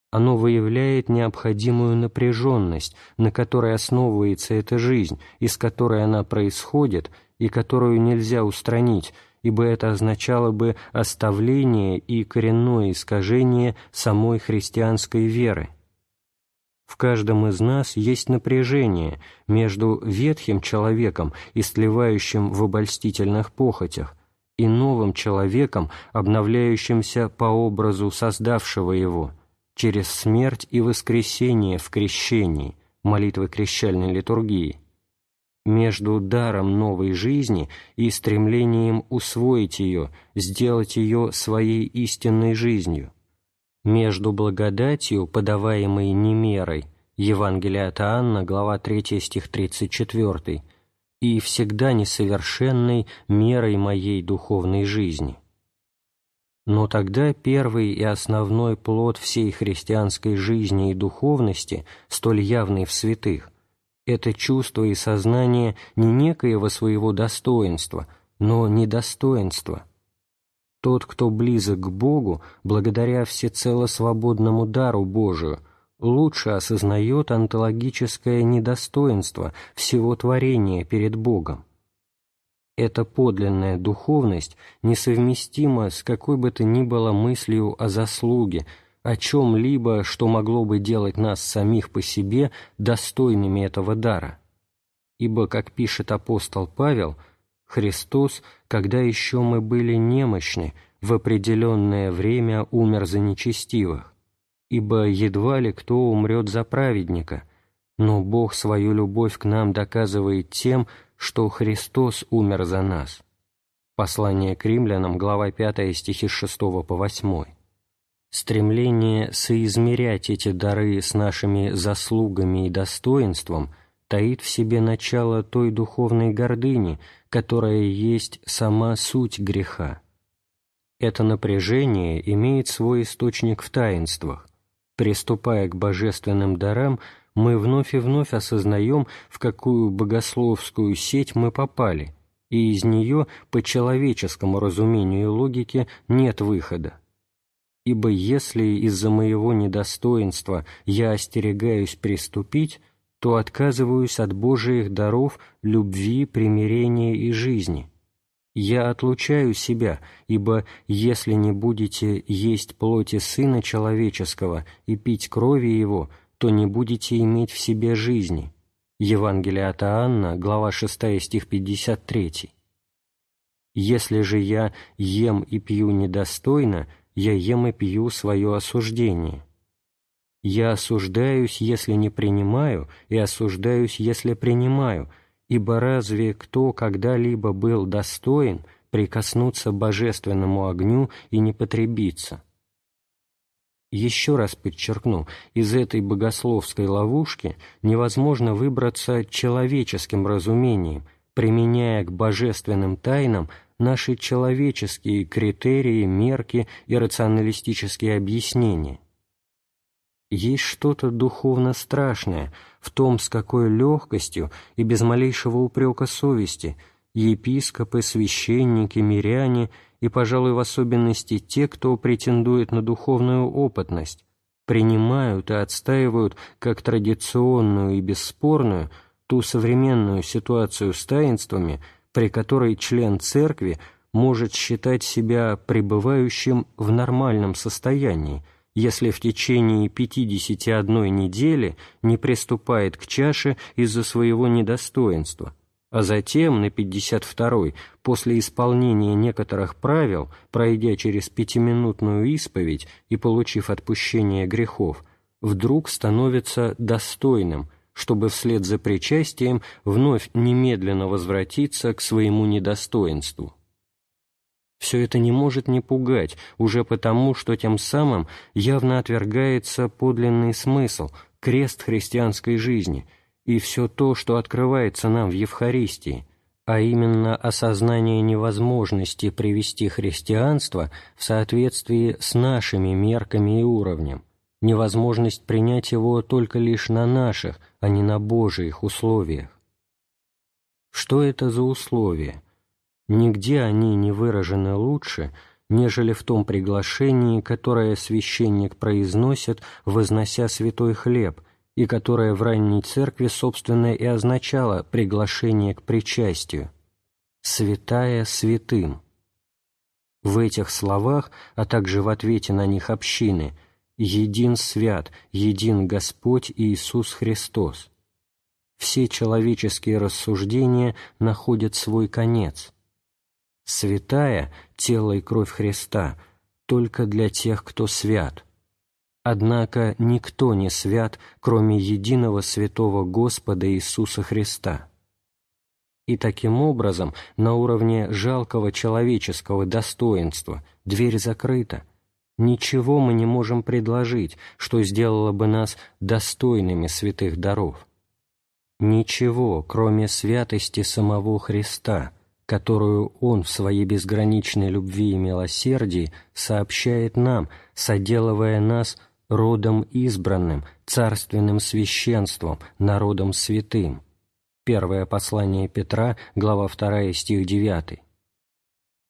Оно выявляет необходимую напряженность, на которой основывается эта жизнь, из которой она происходит и которую нельзя устранить, ибо это означало бы оставление и коренное искажение самой христианской веры. В каждом из нас есть напряжение между ветхим человеком, истлевающим в обольстительных похотях, и новым человеком, обновляющимся по образу создавшего его, через смерть и воскресение в крещении, молитвы крещальной литургии, между даром новой жизни и стремлением усвоить ее, сделать ее своей истинной жизнью, между благодатью, подаваемой немерой, Евангелие от Анна, глава 3, стих 34, и всегда несовершенной мерой моей духовной жизни. Но тогда первый и основной плод всей христианской жизни и духовности, столь явный в святых, это чувство и сознание не некоего своего достоинства, но недостоинства. Тот, кто близок к Богу, благодаря всецело свободному дару Божию, лучше осознает онтологическое недостоинство всего творения перед Богом. Эта подлинная духовность несовместима с какой бы то ни было мыслью о заслуге, о чем-либо, что могло бы делать нас самих по себе достойными этого дара. Ибо, как пишет апостол Павел, Христос, когда еще мы были немощны, в определенное время умер за нечестивых, ибо едва ли кто умрет за праведника, но Бог свою любовь к нам доказывает тем, что Христос умер за нас. Послание к римлянам, глава 5, стихи с 6 по 8 стремление соизмерять эти дары с нашими заслугами и достоинством таит в себе начало той духовной гордыни, которая есть сама суть греха. Это напряжение имеет свой источник в таинствах. Приступая к божественным дарам, мы вновь и вновь осознаем, в какую богословскую сеть мы попали, и из нее, по человеческому разумению и логике, нет выхода ибо если из-за моего недостоинства я остерегаюсь приступить, то отказываюсь от Божиих даров любви, примирения и жизни. Я отлучаю себя, ибо если не будете есть плоти Сына Человеческого и пить крови Его, то не будете иметь в себе жизни». Евангелие от Иоанна, глава 6, стих 53. «Если же я ем и пью недостойно, я ем и пью свое осуждение. Я осуждаюсь, если не принимаю, и осуждаюсь, если принимаю, ибо разве кто когда-либо был достоин прикоснуться божественному огню и не потребиться? Еще раз подчеркну, из этой богословской ловушки невозможно выбраться человеческим разумением, применяя к божественным тайнам наши человеческие критерии, мерки и рационалистические объяснения. Есть что-то духовно страшное в том, с какой легкостью и без малейшего упрека совести епископы, священники, миряне и, пожалуй, в особенности те, кто претендует на духовную опытность, принимают и отстаивают как традиционную и бесспорную ту современную ситуацию с таинствами – при которой член церкви может считать себя пребывающим в нормальном состоянии, если в течение 51 недели не приступает к чаше из-за своего недостоинства, а затем на 52-й, после исполнения некоторых правил, пройдя через пятиминутную исповедь и получив отпущение грехов, вдруг становится достойным – чтобы вслед за причастием вновь немедленно возвратиться к своему недостоинству. Все это не может не пугать, уже потому, что тем самым явно отвергается подлинный смысл, крест христианской жизни и все то, что открывается нам в Евхаристии, а именно осознание невозможности привести христианство в соответствии с нашими мерками и уровнем, невозможность принять его только лишь на наших, а не на Божиих условиях. Что это за условия? Нигде они не выражены лучше, нежели в том приглашении, которое священник произносит, вознося святой хлеб, и которое в ранней церкви, собственно, и означало приглашение к причастию. «Святая святым». В этих словах, а также в ответе на них общины – един свят, един Господь Иисус Христос. Все человеческие рассуждения находят свой конец. Святая – тело и кровь Христа только для тех, кто свят. Однако никто не свят, кроме единого святого Господа Иисуса Христа. И таким образом, на уровне жалкого человеческого достоинства, дверь закрыта. Ничего мы не можем предложить, что сделало бы нас достойными святых даров. Ничего, кроме святости самого Христа, которую Он в своей безграничной любви и милосердии сообщает нам, соделывая нас родом избранным, царственным священством, народом святым. Первое послание Петра, глава 2, стих 9.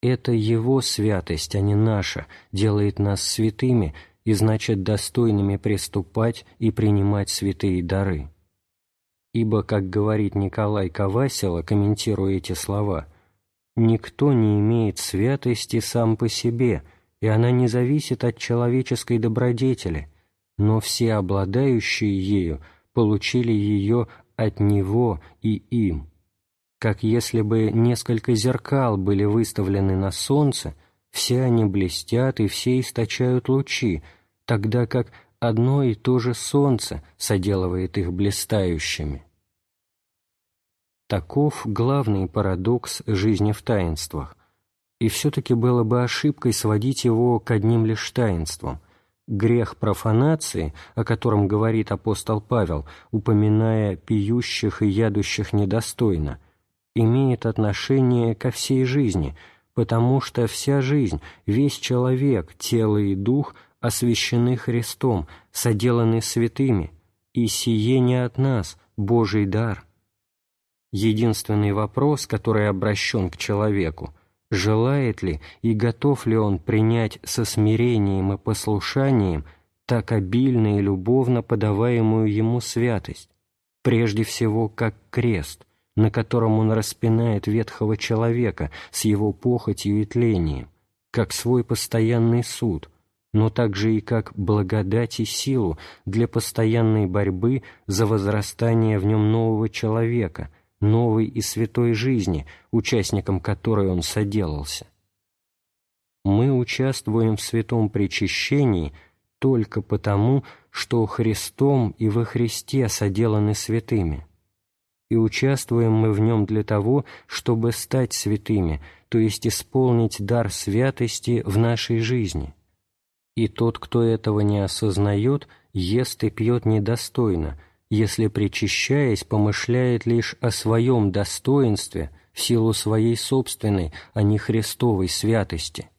Это Его святость, а не наша, делает нас святыми и значит достойными приступать и принимать святые дары. Ибо, как говорит Николай Ковасило, комментируя эти слова, «Никто не имеет святости сам по себе, и она не зависит от человеческой добродетели, но все обладающие ею получили ее от Него и им» как если бы несколько зеркал были выставлены на солнце, все они блестят и все источают лучи, тогда как одно и то же солнце соделывает их блистающими. Таков главный парадокс жизни в таинствах, и все-таки было бы ошибкой сводить его к одним лишь таинствам. Грех профанации, о котором говорит апостол Павел, упоминая пьющих и ядущих недостойно, имеет отношение ко всей жизни, потому что вся жизнь, весь человек, тело и дух освящены Христом, соделаны святыми, и сие не от нас, Божий дар. Единственный вопрос, который обращен к человеку, желает ли и готов ли он принять со смирением и послушанием так обильно и любовно подаваемую ему святость, прежде всего как крест – на котором он распинает ветхого человека с его похотью и тлением, как свой постоянный суд, но также и как благодать и силу для постоянной борьбы за возрастание в нем нового человека, новой и святой жизни, участником которой он соделался. Мы участвуем в святом причащении только потому, что Христом и во Христе соделаны святыми – и участвуем мы в нем для того, чтобы стать святыми, то есть исполнить дар святости в нашей жизни. И тот, кто этого не осознает, ест и пьет недостойно, если, причащаясь, помышляет лишь о своем достоинстве в силу своей собственной, а не Христовой святости.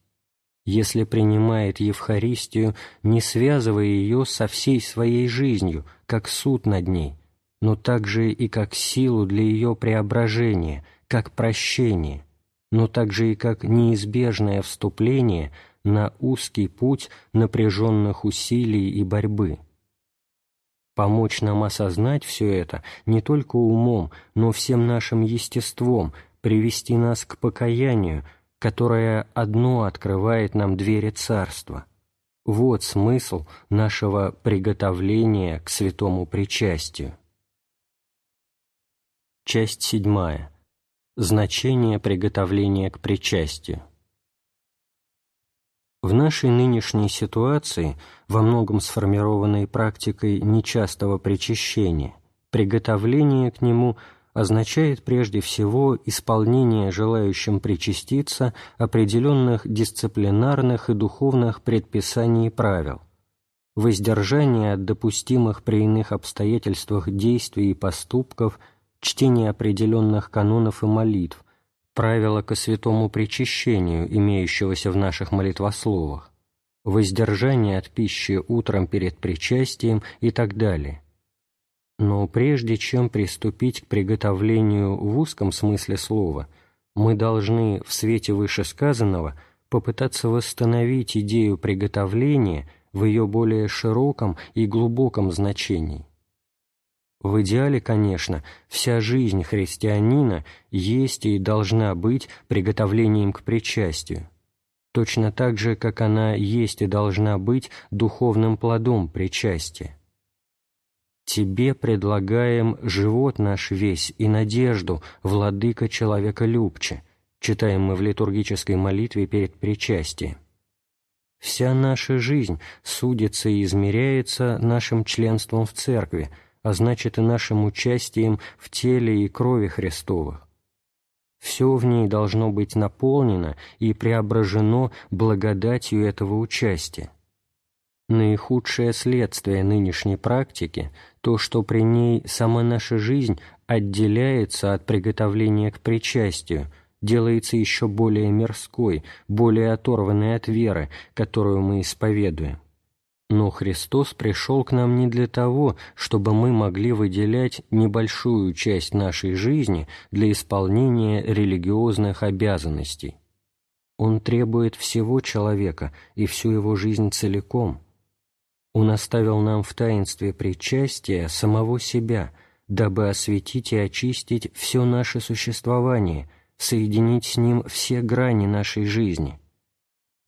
Если принимает Евхаристию, не связывая ее со всей своей жизнью, как суд над ней – но также и как силу для ее преображения, как прощение, но также и как неизбежное вступление на узкий путь напряженных усилий и борьбы. Помочь нам осознать все это не только умом, но всем нашим естеством, привести нас к покаянию, которое одно открывает нам двери Царства. Вот смысл нашего приготовления к святому причастию. Часть седьмая. Значение приготовления к причастию. В нашей нынешней ситуации, во многом сформированной практикой нечастого причащения, приготовление к нему означает прежде всего исполнение желающим причаститься определенных дисциплинарных и духовных предписаний и правил, воздержание от допустимых при иных обстоятельствах действий и поступков – чтение определенных канонов и молитв, правила ко святому причащению, имеющегося в наших молитвословах, воздержание от пищи утром перед причастием и так далее. Но прежде чем приступить к приготовлению в узком смысле слова, мы должны в свете вышесказанного попытаться восстановить идею приготовления в ее более широком и глубоком значении. В идеале, конечно, вся жизнь христианина есть и должна быть приготовлением к причастию, точно так же, как она есть и должна быть духовным плодом причастия. Тебе предлагаем живот наш весь и надежду, владыка человека любче, читаем мы в литургической молитве перед причастием. Вся наша жизнь судится и измеряется нашим членством в церкви – а значит и нашим участием в теле и крови Христовых. все в ней должно быть наполнено и преображено благодатью этого участия. Наихудшее следствие нынешней практики – то, что при ней сама наша жизнь отделяется от приготовления к причастию, делается еще более мирской, более оторванной от веры, которую мы исповедуем. Но Христос пришел к нам не для того, чтобы мы могли выделять небольшую часть нашей жизни для исполнения религиозных обязанностей. Он требует всего человека и всю его жизнь целиком. Он оставил нам в таинстве причастия самого себя, дабы осветить и очистить все наше существование, соединить с ним все грани нашей жизни.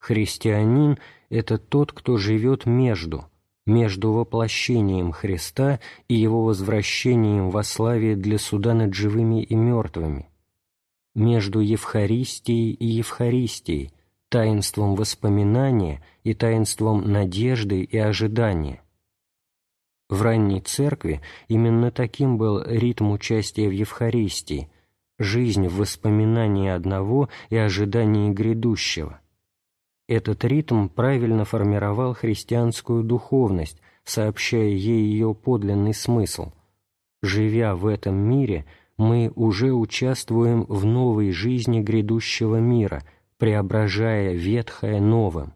Христианин — это тот, кто живет между, между воплощением Христа и Его возвращением во славе для суда над живыми и мертвыми, между Евхаристией и Евхаристией, таинством воспоминания и таинством надежды и ожидания. В ранней церкви именно таким был ритм участия в Евхаристии, жизнь в воспоминании одного и ожидании грядущего – этот ритм правильно формировал христианскую духовность, сообщая ей ее подлинный смысл. Живя в этом мире, мы уже участвуем в новой жизни грядущего мира, преображая ветхое новым.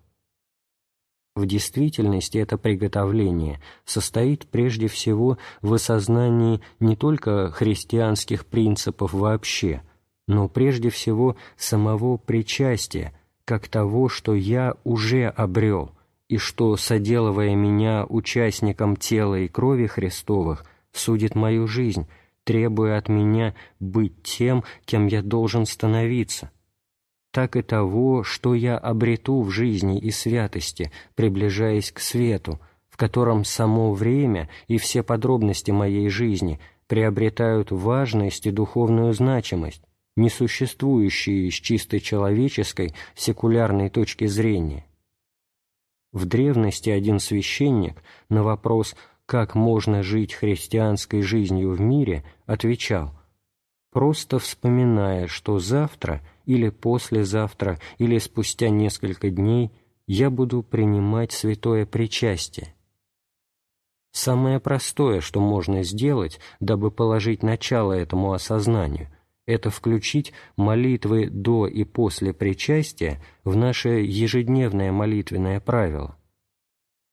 В действительности это приготовление состоит прежде всего в осознании не только христианских принципов вообще, но прежде всего самого причастия – как того, что я уже обрел, и что, соделывая меня участником тела и крови Христовых, судит мою жизнь, требуя от меня быть тем, кем я должен становиться, так и того, что я обрету в жизни и святости, приближаясь к свету, в котором само время и все подробности моей жизни приобретают важность и духовную значимость, несуществующие с чисто человеческой, секулярной точки зрения. В древности один священник на вопрос «как можно жить христианской жизнью в мире?» отвечал «просто вспоминая, что завтра или послезавтра или спустя несколько дней я буду принимать святое причастие». Самое простое, что можно сделать, дабы положить начало этому осознанию – это включить молитвы до и после причастия в наше ежедневное молитвенное правило.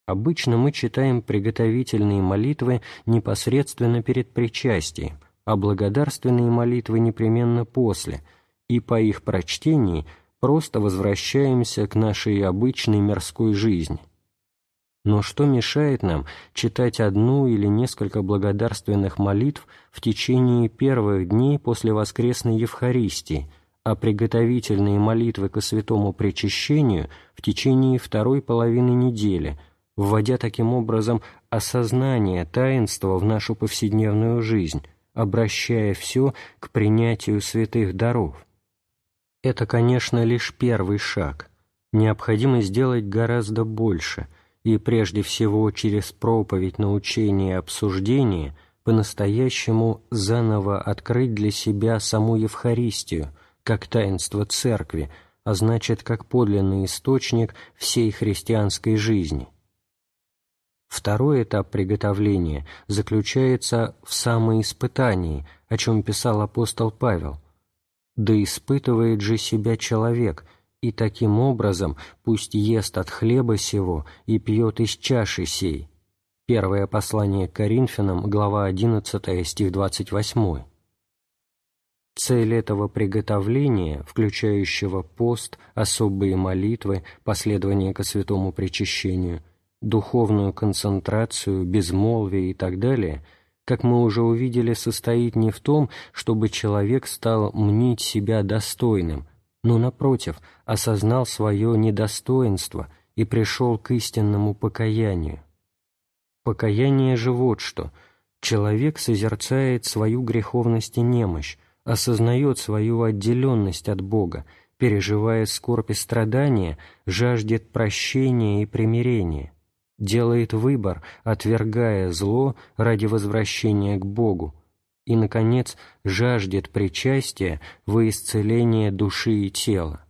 Обычно мы читаем приготовительные молитвы непосредственно перед причастием, а благодарственные молитвы непременно после, и по их прочтении просто возвращаемся к нашей обычной мирской жизни. Но что мешает нам читать одну или несколько благодарственных молитв в течение первых дней после воскресной Евхаристии, а приготовительные молитвы ко святому причащению в течение второй половины недели, вводя таким образом осознание таинства в нашу повседневную жизнь, обращая все к принятию святых даров? Это, конечно, лишь первый шаг. Необходимо сделать гораздо больше – и прежде всего через проповедь, научение и обсуждение по-настоящему заново открыть для себя саму Евхаристию, как таинство Церкви, а значит, как подлинный источник всей христианской жизни. Второй этап приготовления заключается в самоиспытании, о чем писал апостол Павел. «Да испытывает же себя человек», и таким образом пусть ест от хлеба сего и пьет из чаши сей». Первое послание к Коринфянам, глава 11, стих 28. Цель этого приготовления, включающего пост, особые молитвы, последование ко святому причащению, духовную концентрацию, безмолвие и так далее, как мы уже увидели, состоит не в том, чтобы человек стал мнить себя достойным, но, напротив, осознал свое недостоинство и пришел к истинному покаянию. Покаяние же вот что. Человек созерцает свою греховность и немощь, осознает свою отделенность от Бога, переживая скорбь и страдания, жаждет прощения и примирения, делает выбор, отвергая зло ради возвращения к Богу, и, наконец, жаждет причастия во исцеление души и тела.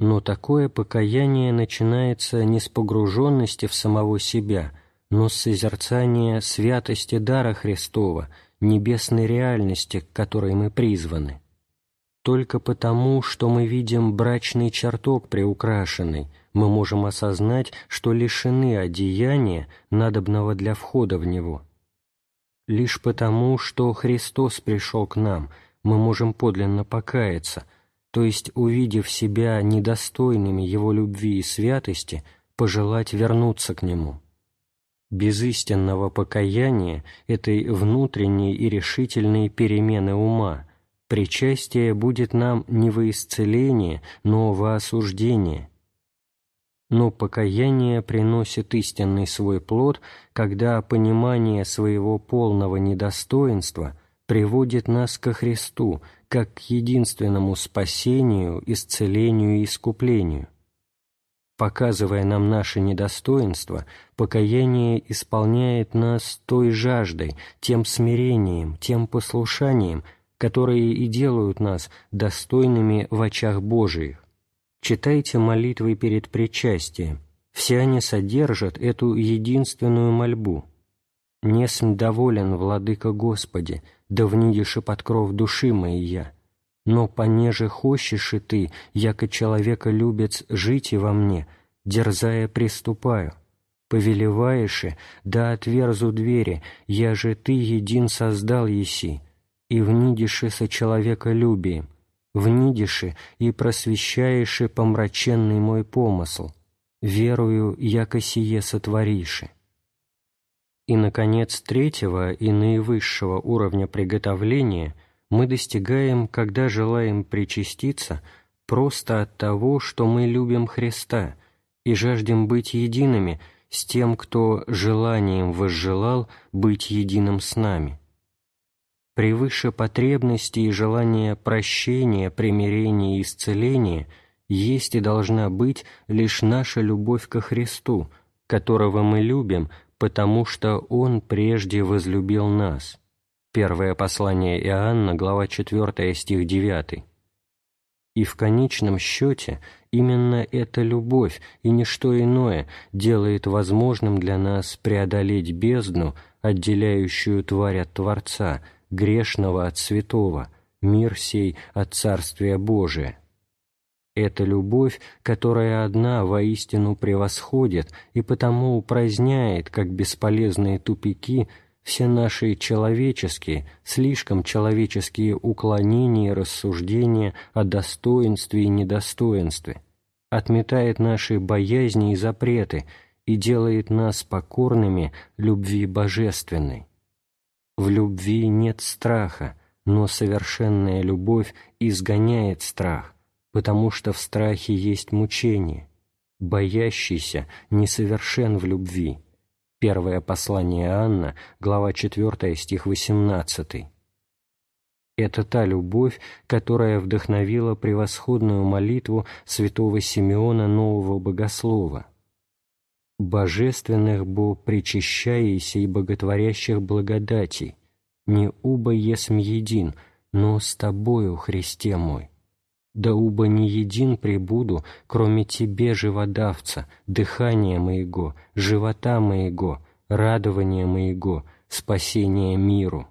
Но такое покаяние начинается не с погруженности в самого себя, но с созерцания святости дара Христова, небесной реальности, к которой мы призваны. Только потому, что мы видим брачный чертог приукрашенный, мы можем осознать, что лишены одеяния, надобного для входа в него. Лишь потому, что Христос пришел к нам, мы можем подлинно покаяться – то есть, увидев себя недостойными Его любви и святости, пожелать вернуться к Нему. Без истинного покаяния, этой внутренней и решительной перемены ума, причастие будет нам не во исцеление, но во осуждение. Но покаяние приносит истинный свой плод, когда понимание своего полного недостоинства приводит нас ко Христу, как к единственному спасению, исцелению и искуплению. Показывая нам наше недостоинство, покаяние исполняет нас той жаждой, тем смирением, тем послушанием, которые и делают нас достойными в очах Божиих. Читайте молитвы перед причастием. Все они содержат эту единственную мольбу. «Несм доволен, Владыка Господи, да внидишь под кров души моей я. Но понеже хочешь и ты, яко человека любец, жить и во мне, дерзая приступаю. Повелеваешь да отверзу двери, я же ты един создал еси, и внидиши со человека любием, внидиши и просвещаешь помраченный мой помысл, верую, яко сие сотвориши. И, наконец, третьего и наивысшего уровня приготовления мы достигаем, когда желаем причаститься просто от того, что мы любим Христа и жаждем быть едиными с тем, кто желанием возжелал быть единым с нами. Превыше потребности и желания прощения, примирения и исцеления есть и должна быть лишь наша любовь ко Христу, которого мы любим – потому что Он прежде возлюбил нас». Первое послание Иоанна, глава 4, стих 9. И в конечном счете именно эта любовь и ничто иное делает возможным для нас преодолеть бездну, отделяющую тварь от Творца, грешного от святого, мир сей от Царствия Божия. Это любовь, которая одна воистину превосходит и потому упраздняет, как бесполезные тупики, все наши человеческие, слишком человеческие уклонения и рассуждения о достоинстве и недостоинстве, отметает наши боязни и запреты и делает нас покорными любви божественной. В любви нет страха, но совершенная любовь изгоняет страх, потому что в страхе есть мучение. Боящийся несовершен в любви. Первое послание Анна, глава 4, стих 18. Это та любовь, которая вдохновила превосходную молитву святого Симеона Нового Богослова. «Божественных бо причащаейся и боготворящих благодатей, не уба есмь един, но с Тобою, Христе мой» да уба не един прибуду, кроме Тебе, живодавца, дыхания моего, живота моего, радования моего, спасения миру.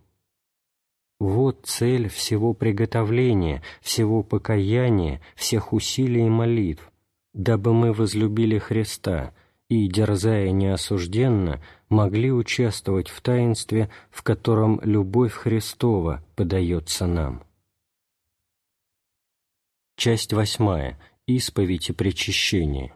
Вот цель всего приготовления, всего покаяния, всех усилий и молитв, дабы мы возлюбили Христа и, дерзая неосужденно, могли участвовать в таинстве, в котором любовь Христова подается нам. Часть восьмая. Исповедь и причащение.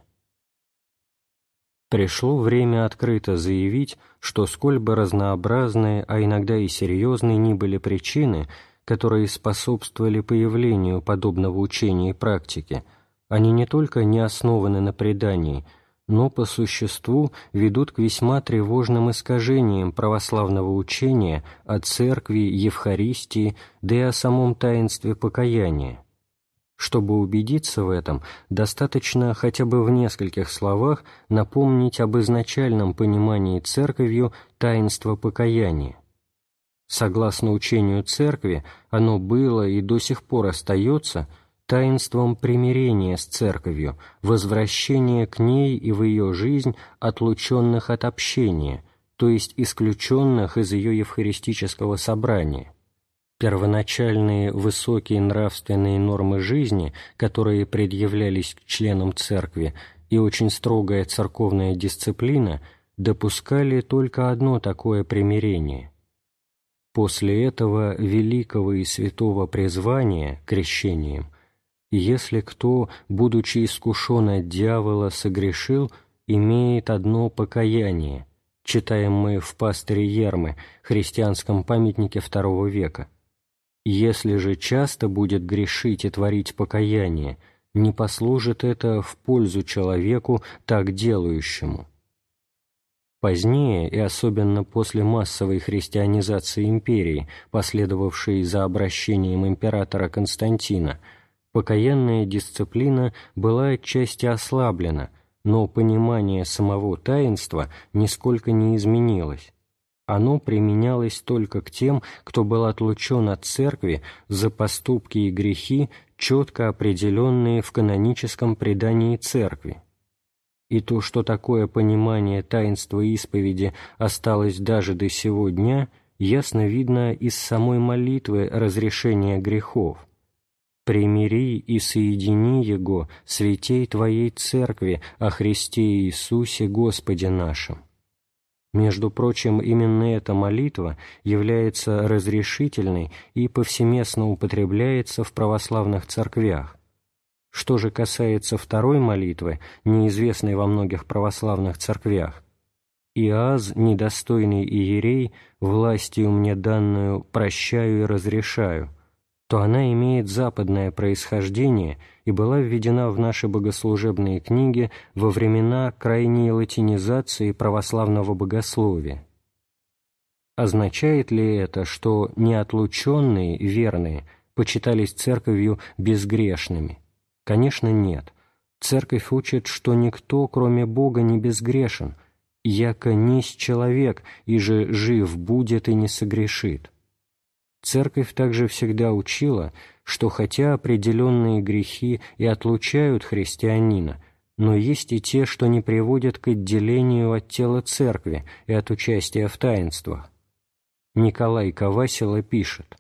Пришло время открыто заявить, что сколь бы разнообразные, а иногда и серьезные ни были причины, которые способствовали появлению подобного учения и практики, они не только не основаны на предании, но по существу ведут к весьма тревожным искажениям православного учения о церкви, Евхаристии, да и о самом таинстве покаяния. Чтобы убедиться в этом, достаточно хотя бы в нескольких словах напомнить об изначальном понимании церковью таинства покаяния. Согласно учению Церкви, оно было и до сих пор остается таинством примирения с Церковью, возвращения к ней и в ее жизнь отлученных от общения, то есть исключенных из ее евхаристического собрания. Первоначальные высокие нравственные нормы жизни, которые предъявлялись к членам Церкви, и очень строгая церковная дисциплина допускали только одно такое примирение После этого великого и святого призвания, крещением, если кто, будучи искушен от дьявола, согрешил, имеет одно покаяние, читаем мы в пастыре Ермы, христианском памятнике II века. Если же часто будет грешить и творить покаяние, не послужит это в пользу человеку, так делающему. Позднее, и особенно после массовой христианизации империи, последовавшей за обращением императора Константина, покаянная дисциплина была отчасти ослаблена, но понимание самого таинства нисколько не изменилось. Оно применялось только к тем, кто был отлучен от церкви за поступки и грехи, четко определенные в каноническом предании церкви и то, что такое понимание таинства исповеди осталось даже до сего дня, ясно видно из самой молитвы разрешения грехов. «Примири и соедини Его, святей Твоей Церкви, о Христе Иисусе Господе нашим». Между прочим, именно эта молитва является разрешительной и повсеместно употребляется в православных церквях, что же касается второй молитвы, неизвестной во многих православных церквях, «Иаз, недостойный иерей, властью мне данную прощаю и разрешаю», то она имеет западное происхождение и была введена в наши богослужебные книги во времена крайней латинизации православного богословия. Означает ли это, что неотлученные, верные, почитались церковью безгрешными? Конечно, нет. Церковь учит, что никто, кроме Бога, не безгрешен, яко несть человек, и же жив будет и не согрешит. Церковь также всегда учила, что хотя определенные грехи и отлучают христианина, но есть и те, что не приводят к отделению от тела церкви и от участия в таинствах. Николай Кавасила пишет,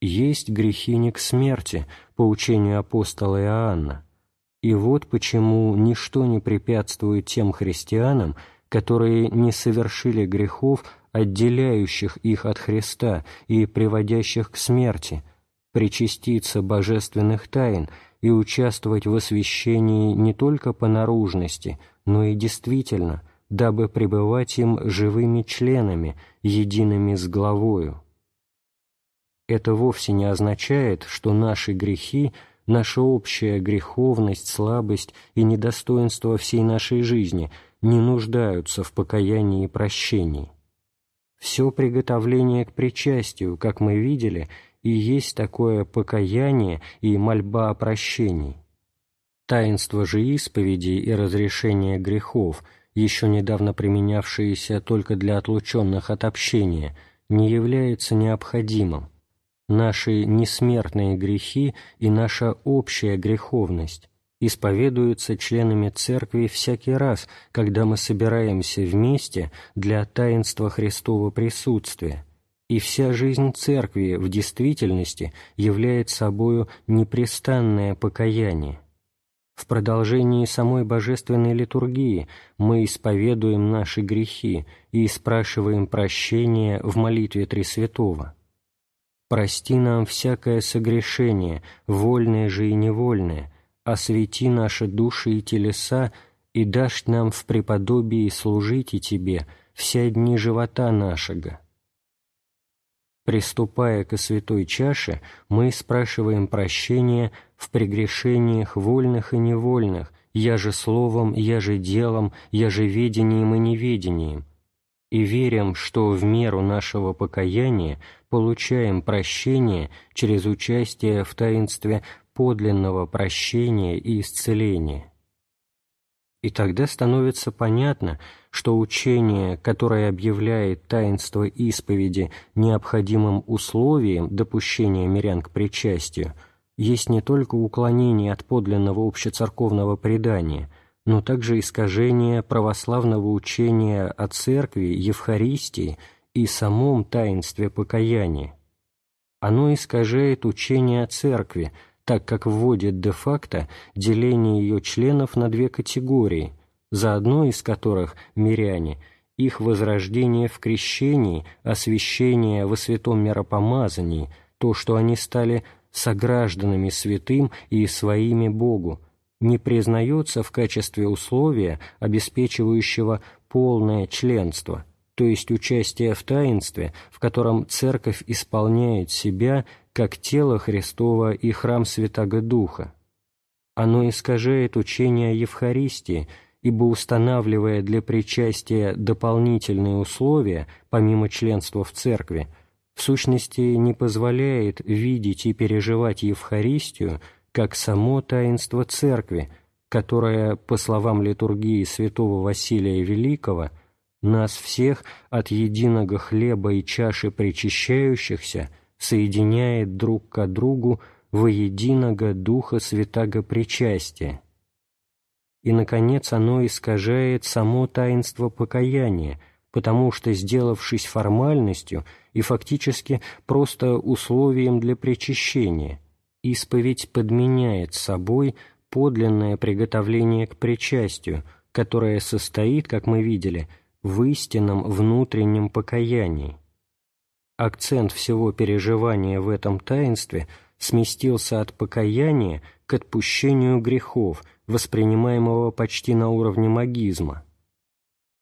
есть грехи не к смерти, по учению апостола Иоанна. И вот почему ничто не препятствует тем христианам, которые не совершили грехов, отделяющих их от Христа и приводящих к смерти, причаститься божественных тайн и участвовать в освящении не только по наружности, но и действительно, дабы пребывать им живыми членами, едиными с главою это вовсе не означает, что наши грехи, наша общая греховность, слабость и недостоинство всей нашей жизни не нуждаются в покаянии и прощении. Все приготовление к причастию, как мы видели, и есть такое покаяние и мольба о прощении. Таинство же исповеди и разрешения грехов, еще недавно применявшиеся только для отлученных от общения, не является необходимым, наши несмертные грехи и наша общая греховность исповедуются членами Церкви всякий раз, когда мы собираемся вместе для таинства Христова присутствия, и вся жизнь Церкви в действительности является собою непрестанное покаяние. В продолжении самой божественной литургии мы исповедуем наши грехи и спрашиваем прощения в молитве Тресвятого прости нам всякое согрешение, вольное же и невольное, освети наши души и телеса, и дашь нам в преподобии служить и Тебе все дни живота нашего». Приступая к святой чаше, мы спрашиваем прощения в прегрешениях вольных и невольных, я же словом, я же делом, я же ведением и неведением, и верим, что в меру нашего покаяния получаем прощение через участие в таинстве подлинного прощения и исцеления. И тогда становится понятно, что учение, которое объявляет таинство исповеди необходимым условием допущения мирян к причастию, есть не только уклонение от подлинного общецерковного предания, но также искажение православного учения о церкви, Евхаристии и самом таинстве покаяния. Оно искажает учение о церкви – так как вводит де-факто деление ее членов на две категории, за одной из которых миряне – их возрождение в крещении, освящение во святом миропомазании, то, что они стали согражданами святым и своими Богу, не признается в качестве условия, обеспечивающего полное членство, то есть участие в таинстве, в котором Церковь исполняет себя как тело Христово и храм Святаго Духа. Оно искажает учение Евхаристии, ибо устанавливая для причастия дополнительные условия, помимо членства в Церкви, в сущности не позволяет видеть и переживать Евхаристию как само таинство Церкви, которое, по словам литургии святого Василия Великого, нас всех от единого хлеба и чаши причащающихся – соединяет друг к другу воединого Духа Святаго Причастия. И, наконец, оно искажает само таинство покаяния, потому что, сделавшись формальностью и фактически просто условием для причащения, исповедь подменяет собой подлинное приготовление к причастию, которое состоит, как мы видели, в истинном внутреннем покаянии акцент всего переживания в этом таинстве сместился от покаяния к отпущению грехов, воспринимаемого почти на уровне магизма.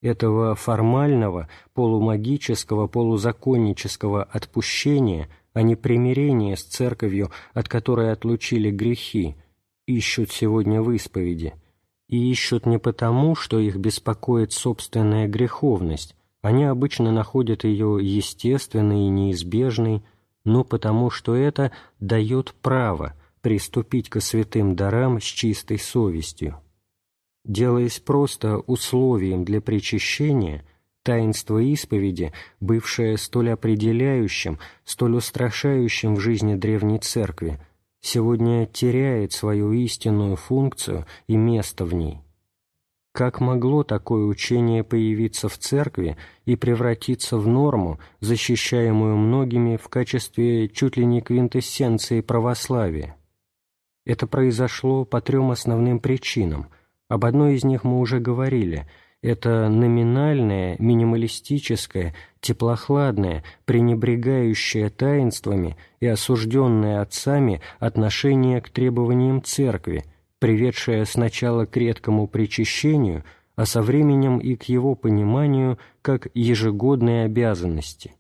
Этого формального, полумагического, полузаконнического отпущения, а не примирения с церковью, от которой отлучили грехи, ищут сегодня в исповеди, и ищут не потому, что их беспокоит собственная греховность, они обычно находят ее естественной и неизбежной, но потому что это дает право приступить к святым дарам с чистой совестью. Делаясь просто условием для причащения, таинство исповеди, бывшее столь определяющим, столь устрашающим в жизни Древней Церкви, сегодня теряет свою истинную функцию и место в ней. Как могло такое учение появиться в церкви и превратиться в норму, защищаемую многими в качестве чуть ли не квинтэссенции православия? Это произошло по трем основным причинам. Об одной из них мы уже говорили. Это номинальное, минималистическое, теплохладное, пренебрегающее таинствами и осужденное отцами отношение к требованиям церкви – приведшая сначала к редкому причащению, а со временем и к его пониманию как ежегодной обязанности.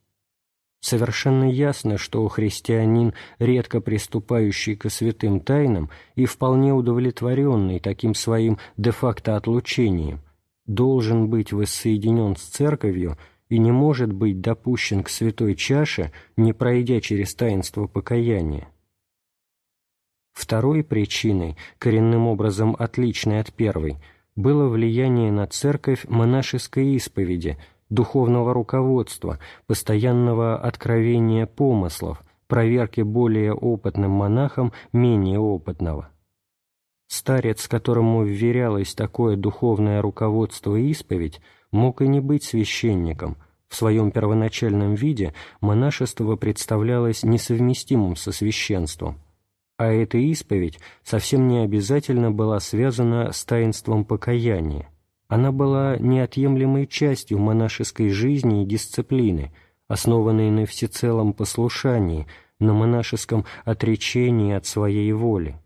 Совершенно ясно, что христианин, редко приступающий к святым тайнам и вполне удовлетворенный таким своим де-факто отлучением, должен быть воссоединен с церковью и не может быть допущен к святой чаше, не пройдя через таинство покаяния. Второй причиной, коренным образом отличной от первой, было влияние на церковь монашеской исповеди, духовного руководства, постоянного откровения помыслов, проверки более опытным монахом менее опытного. Старец, которому вверялось такое духовное руководство и исповедь, мог и не быть священником. В своем первоначальном виде монашество представлялось несовместимым со священством а эта исповедь совсем не обязательно была связана с таинством покаяния. Она была неотъемлемой частью монашеской жизни и дисциплины, основанной на всецелом послушании, на монашеском отречении от своей воли.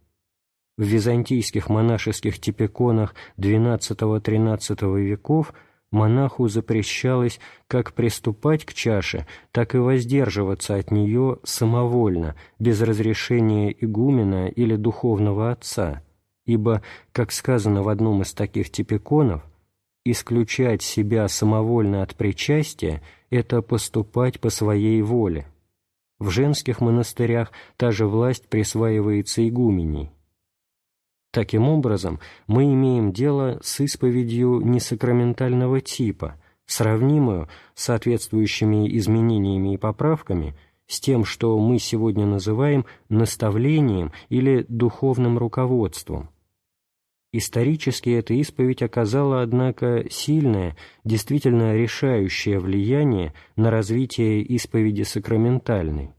В византийских монашеских типиконах XII-XIII веков – монаху запрещалось как приступать к чаше, так и воздерживаться от нее самовольно, без разрешения игумена или духовного отца, ибо, как сказано в одном из таких типиконов, исключать себя самовольно от причастия – это поступать по своей воле. В женских монастырях та же власть присваивается игуменей. Таким образом, мы имеем дело с исповедью несакраментального типа, сравнимую с соответствующими изменениями и поправками с тем, что мы сегодня называем наставлением или духовным руководством. Исторически эта исповедь оказала, однако, сильное, действительно решающее влияние на развитие исповеди сакраментальной.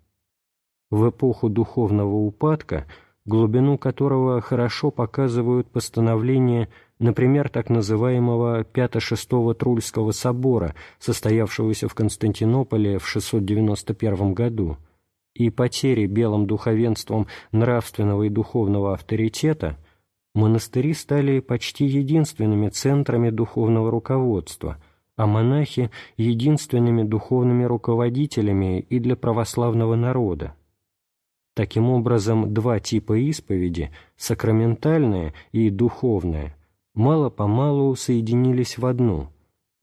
В эпоху духовного упадка – глубину которого хорошо показывают постановления, например, так называемого Пято-6 Трульского собора, состоявшегося в Константинополе в 691 году, и потери белым духовенством нравственного и духовного авторитета, монастыри стали почти единственными центрами духовного руководства, а монахи – единственными духовными руководителями и для православного народа. Таким образом, два типа исповеди, сакраментальная и духовная, мало-помалу соединились в одну.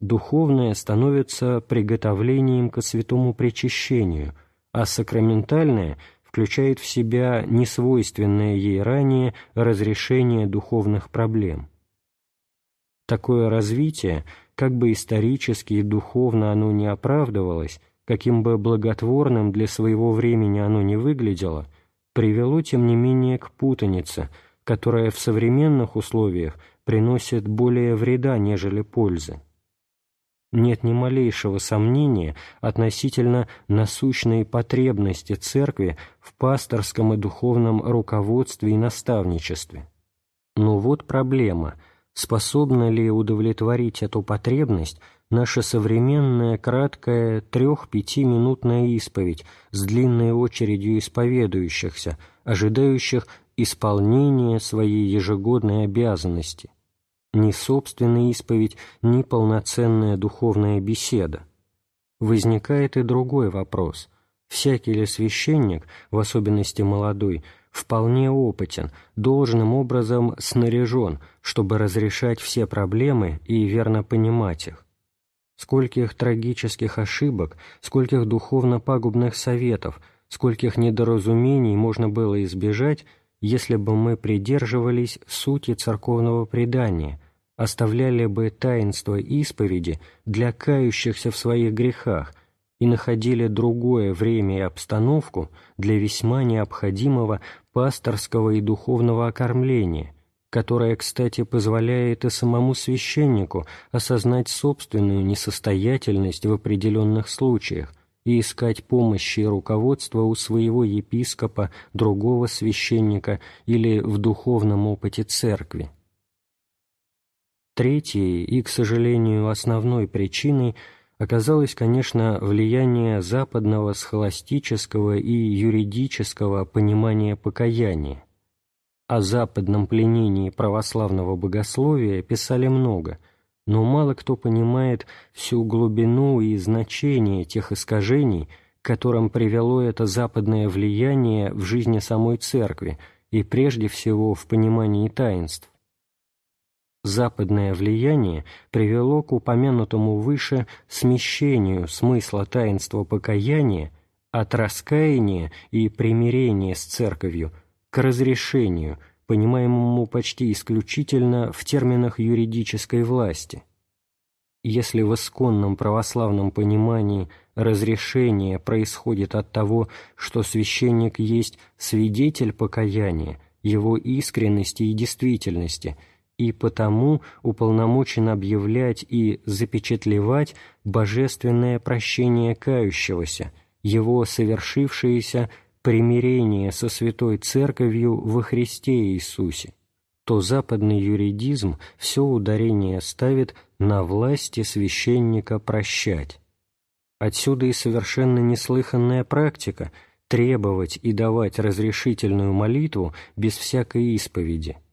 Духовная становится приготовлением к святому причащению, а сакраментальная включает в себя несвойственное ей ранее разрешение духовных проблем. Такое развитие, как бы исторически и духовно оно не оправдывалось, каким бы благотворным для своего времени оно не выглядело, привело, тем не менее, к путанице, которая в современных условиях приносит более вреда, нежели пользы. Нет ни малейшего сомнения относительно насущной потребности Церкви в пасторском и духовном руководстве и наставничестве. Но вот проблема, способна ли удовлетворить эту потребность – наша современная краткая трех-пятиминутная исповедь с длинной очередью исповедующихся, ожидающих исполнения своей ежегодной обязанности. Ни собственная исповедь, ни полноценная духовная беседа. Возникает и другой вопрос. Всякий ли священник, в особенности молодой, вполне опытен, должным образом снаряжен, чтобы разрешать все проблемы и верно понимать их? Скольких трагических ошибок, скольких духовно пагубных советов, скольких недоразумений можно было избежать, если бы мы придерживались сути церковного предания, оставляли бы таинство исповеди для кающихся в своих грехах и находили другое время и обстановку для весьма необходимого пасторского и духовного окормления, которая, кстати, позволяет и самому священнику осознать собственную несостоятельность в определенных случаях и искать помощи и руководства у своего епископа, другого священника или в духовном опыте церкви. Третьей и, к сожалению, основной причиной оказалось, конечно, влияние западного схоластического и юридического понимания покаяния, о западном пленении православного богословия писали много, но мало кто понимает всю глубину и значение тех искажений, к которым привело это западное влияние в жизни самой Церкви и прежде всего в понимании таинств. Западное влияние привело к упомянутому выше смещению смысла таинства покаяния от раскаяния и примирения с Церковью – разрешению, понимаемому почти исключительно в терминах юридической власти. Если в исконном православном понимании разрешение происходит от того, что священник есть свидетель покаяния, его искренности и действительности, и потому уполномочен объявлять и запечатлевать божественное прощение кающегося, его совершившееся примирение со Святой Церковью во Христе Иисусе, то западный юридизм все ударение ставит на власти священника прощать. Отсюда и совершенно неслыханная практика требовать и давать разрешительную молитву без всякой исповеди –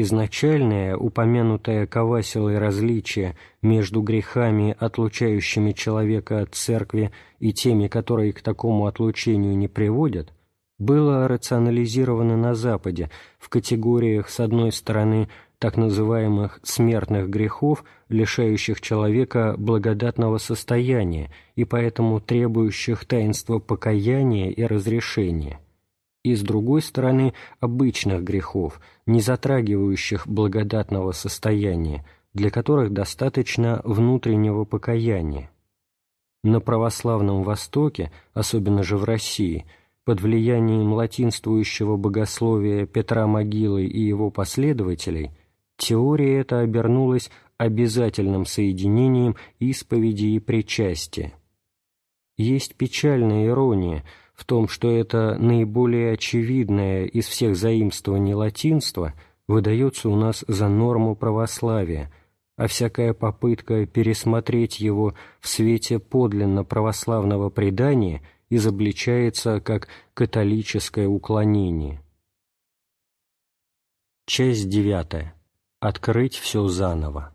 изначальное упомянутое ковасилое различие между грехами, отлучающими человека от церкви, и теми, которые к такому отлучению не приводят, было рационализировано на Западе в категориях, с одной стороны, так называемых смертных грехов, лишающих человека благодатного состояния и поэтому требующих таинства покаяния и разрешения, и, с другой стороны, обычных грехов, не затрагивающих благодатного состояния, для которых достаточно внутреннего покаяния. На православном Востоке, особенно же в России, под влиянием латинствующего богословия Петра Могилы и его последователей, теория эта обернулась обязательным соединением исповеди и причастия. Есть печальная ирония в том, что это наиболее очевидное из всех заимствований латинства выдается у нас за норму православия, а всякая попытка пересмотреть его в свете подлинно православного предания изобличается как католическое уклонение. Часть девятая. Открыть все заново.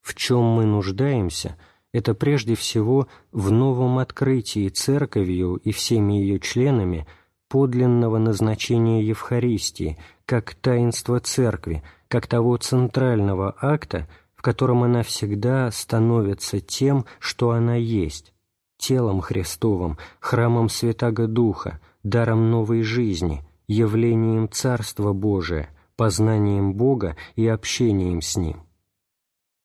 В чем мы нуждаемся – это прежде всего в новом открытии Церковью и всеми ее членами подлинного назначения Евхаристии, как таинства Церкви, как того центрального акта, в котором она всегда становится тем, что она есть, телом Христовым, храмом Святаго Духа, даром новой жизни, явлением Царства Божия, познанием Бога и общением с Ним.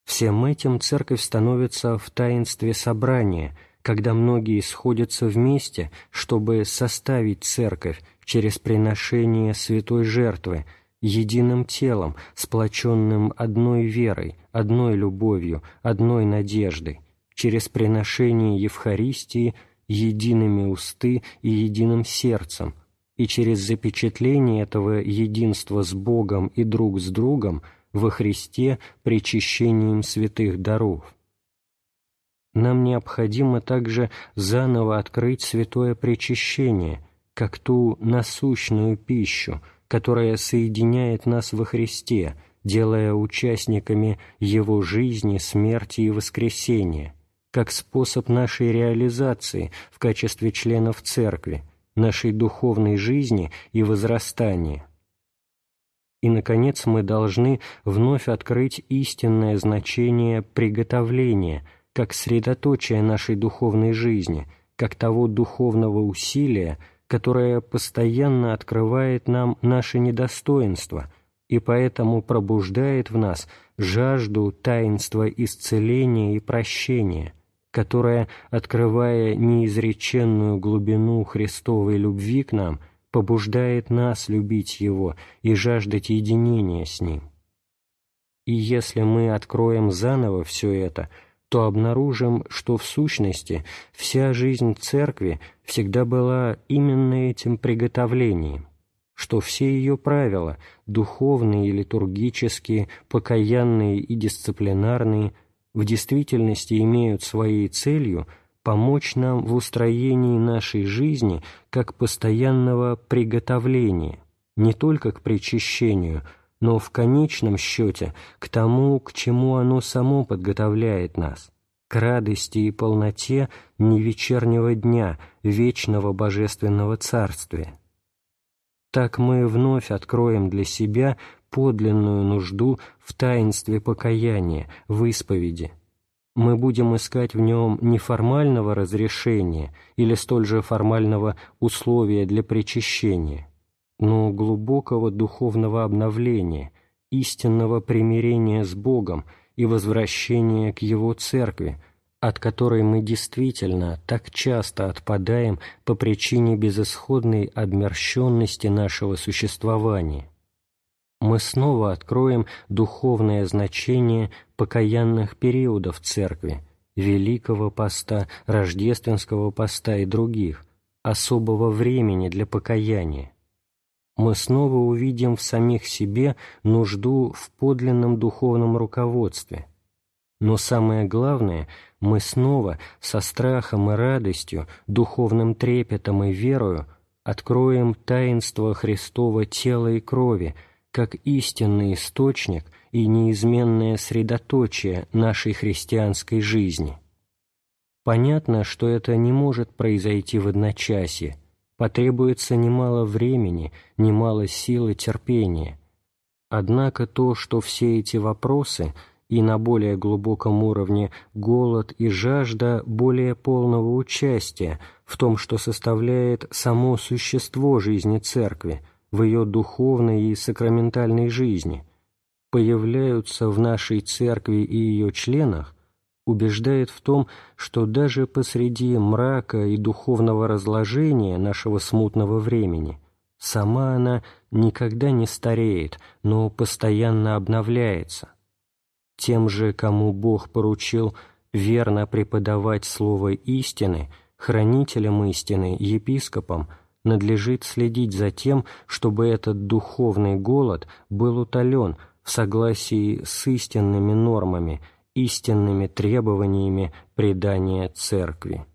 Всем этим церковь становится в таинстве собрания, когда многие сходятся вместе, чтобы составить церковь через приношение святой жертвы, единым телом, сплоченным одной верой, одной любовью, одной надеждой, через приношение Евхаристии едиными усты и единым сердцем, и через запечатление этого единства с Богом и друг с другом – во Христе причащением святых даров. Нам необходимо также заново открыть святое причащение, как ту насущную пищу, которая соединяет нас во Христе, делая участниками Его жизни, смерти и воскресения, как способ нашей реализации в качестве членов Церкви, нашей духовной жизни и возрастания. И, наконец, мы должны вновь открыть истинное значение приготовления как средоточие нашей духовной жизни, как того духовного усилия, которое постоянно открывает нам наше недостоинство и поэтому пробуждает в нас жажду таинства исцеления и прощения, которая, открывая неизреченную глубину Христовой любви к нам – побуждает нас любить Его и жаждать единения с Ним. И если мы откроем заново все это, то обнаружим, что в сущности вся жизнь Церкви всегда была именно этим приготовлением, что все ее правила, духовные и литургические, покаянные и дисциплинарные, в действительности имеют своей целью – помочь нам в устроении нашей жизни как постоянного приготовления, не только к причащению, но в конечном счете к тому, к чему оно само подготовляет нас, к радости и полноте невечернего дня, вечного божественного царствия. Так мы вновь откроем для себя подлинную нужду в таинстве покаяния, в исповеди – мы будем искать в нем не формального разрешения или столь же формального условия для причащения, но глубокого духовного обновления, истинного примирения с Богом и возвращения к Его Церкви, от которой мы действительно так часто отпадаем по причине безысходной обмерщенности нашего существования мы снова откроем духовное значение покаянных периодов Церкви, Великого Поста, Рождественского Поста и других, особого времени для покаяния. Мы снова увидим в самих себе нужду в подлинном духовном руководстве. Но самое главное, мы снова со страхом и радостью, духовным трепетом и верою откроем таинство Христова тела и крови – как истинный источник и неизменное средоточие нашей христианской жизни. Понятно, что это не может произойти в одночасье, потребуется немало времени, немало сил и терпения. Однако то, что все эти вопросы и на более глубоком уровне голод и жажда более полного участия в том, что составляет само существо жизни Церкви, в ее духовной и сакраментальной жизни, появляются в нашей Церкви и ее членах, убеждает в том, что даже посреди мрака и духовного разложения нашего смутного времени сама она никогда не стареет, но постоянно обновляется. Тем же, кому Бог поручил верно преподавать слово истины, хранителям истины, епископам, надлежит следить за тем, чтобы этот духовный голод был утолен в согласии с истинными нормами истинными требованиями предания Церкви.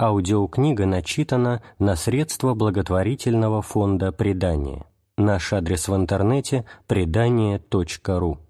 Аудиокнига начитана на средства благотворительного фонда предания. Наш адрес в интернете – предание.ру.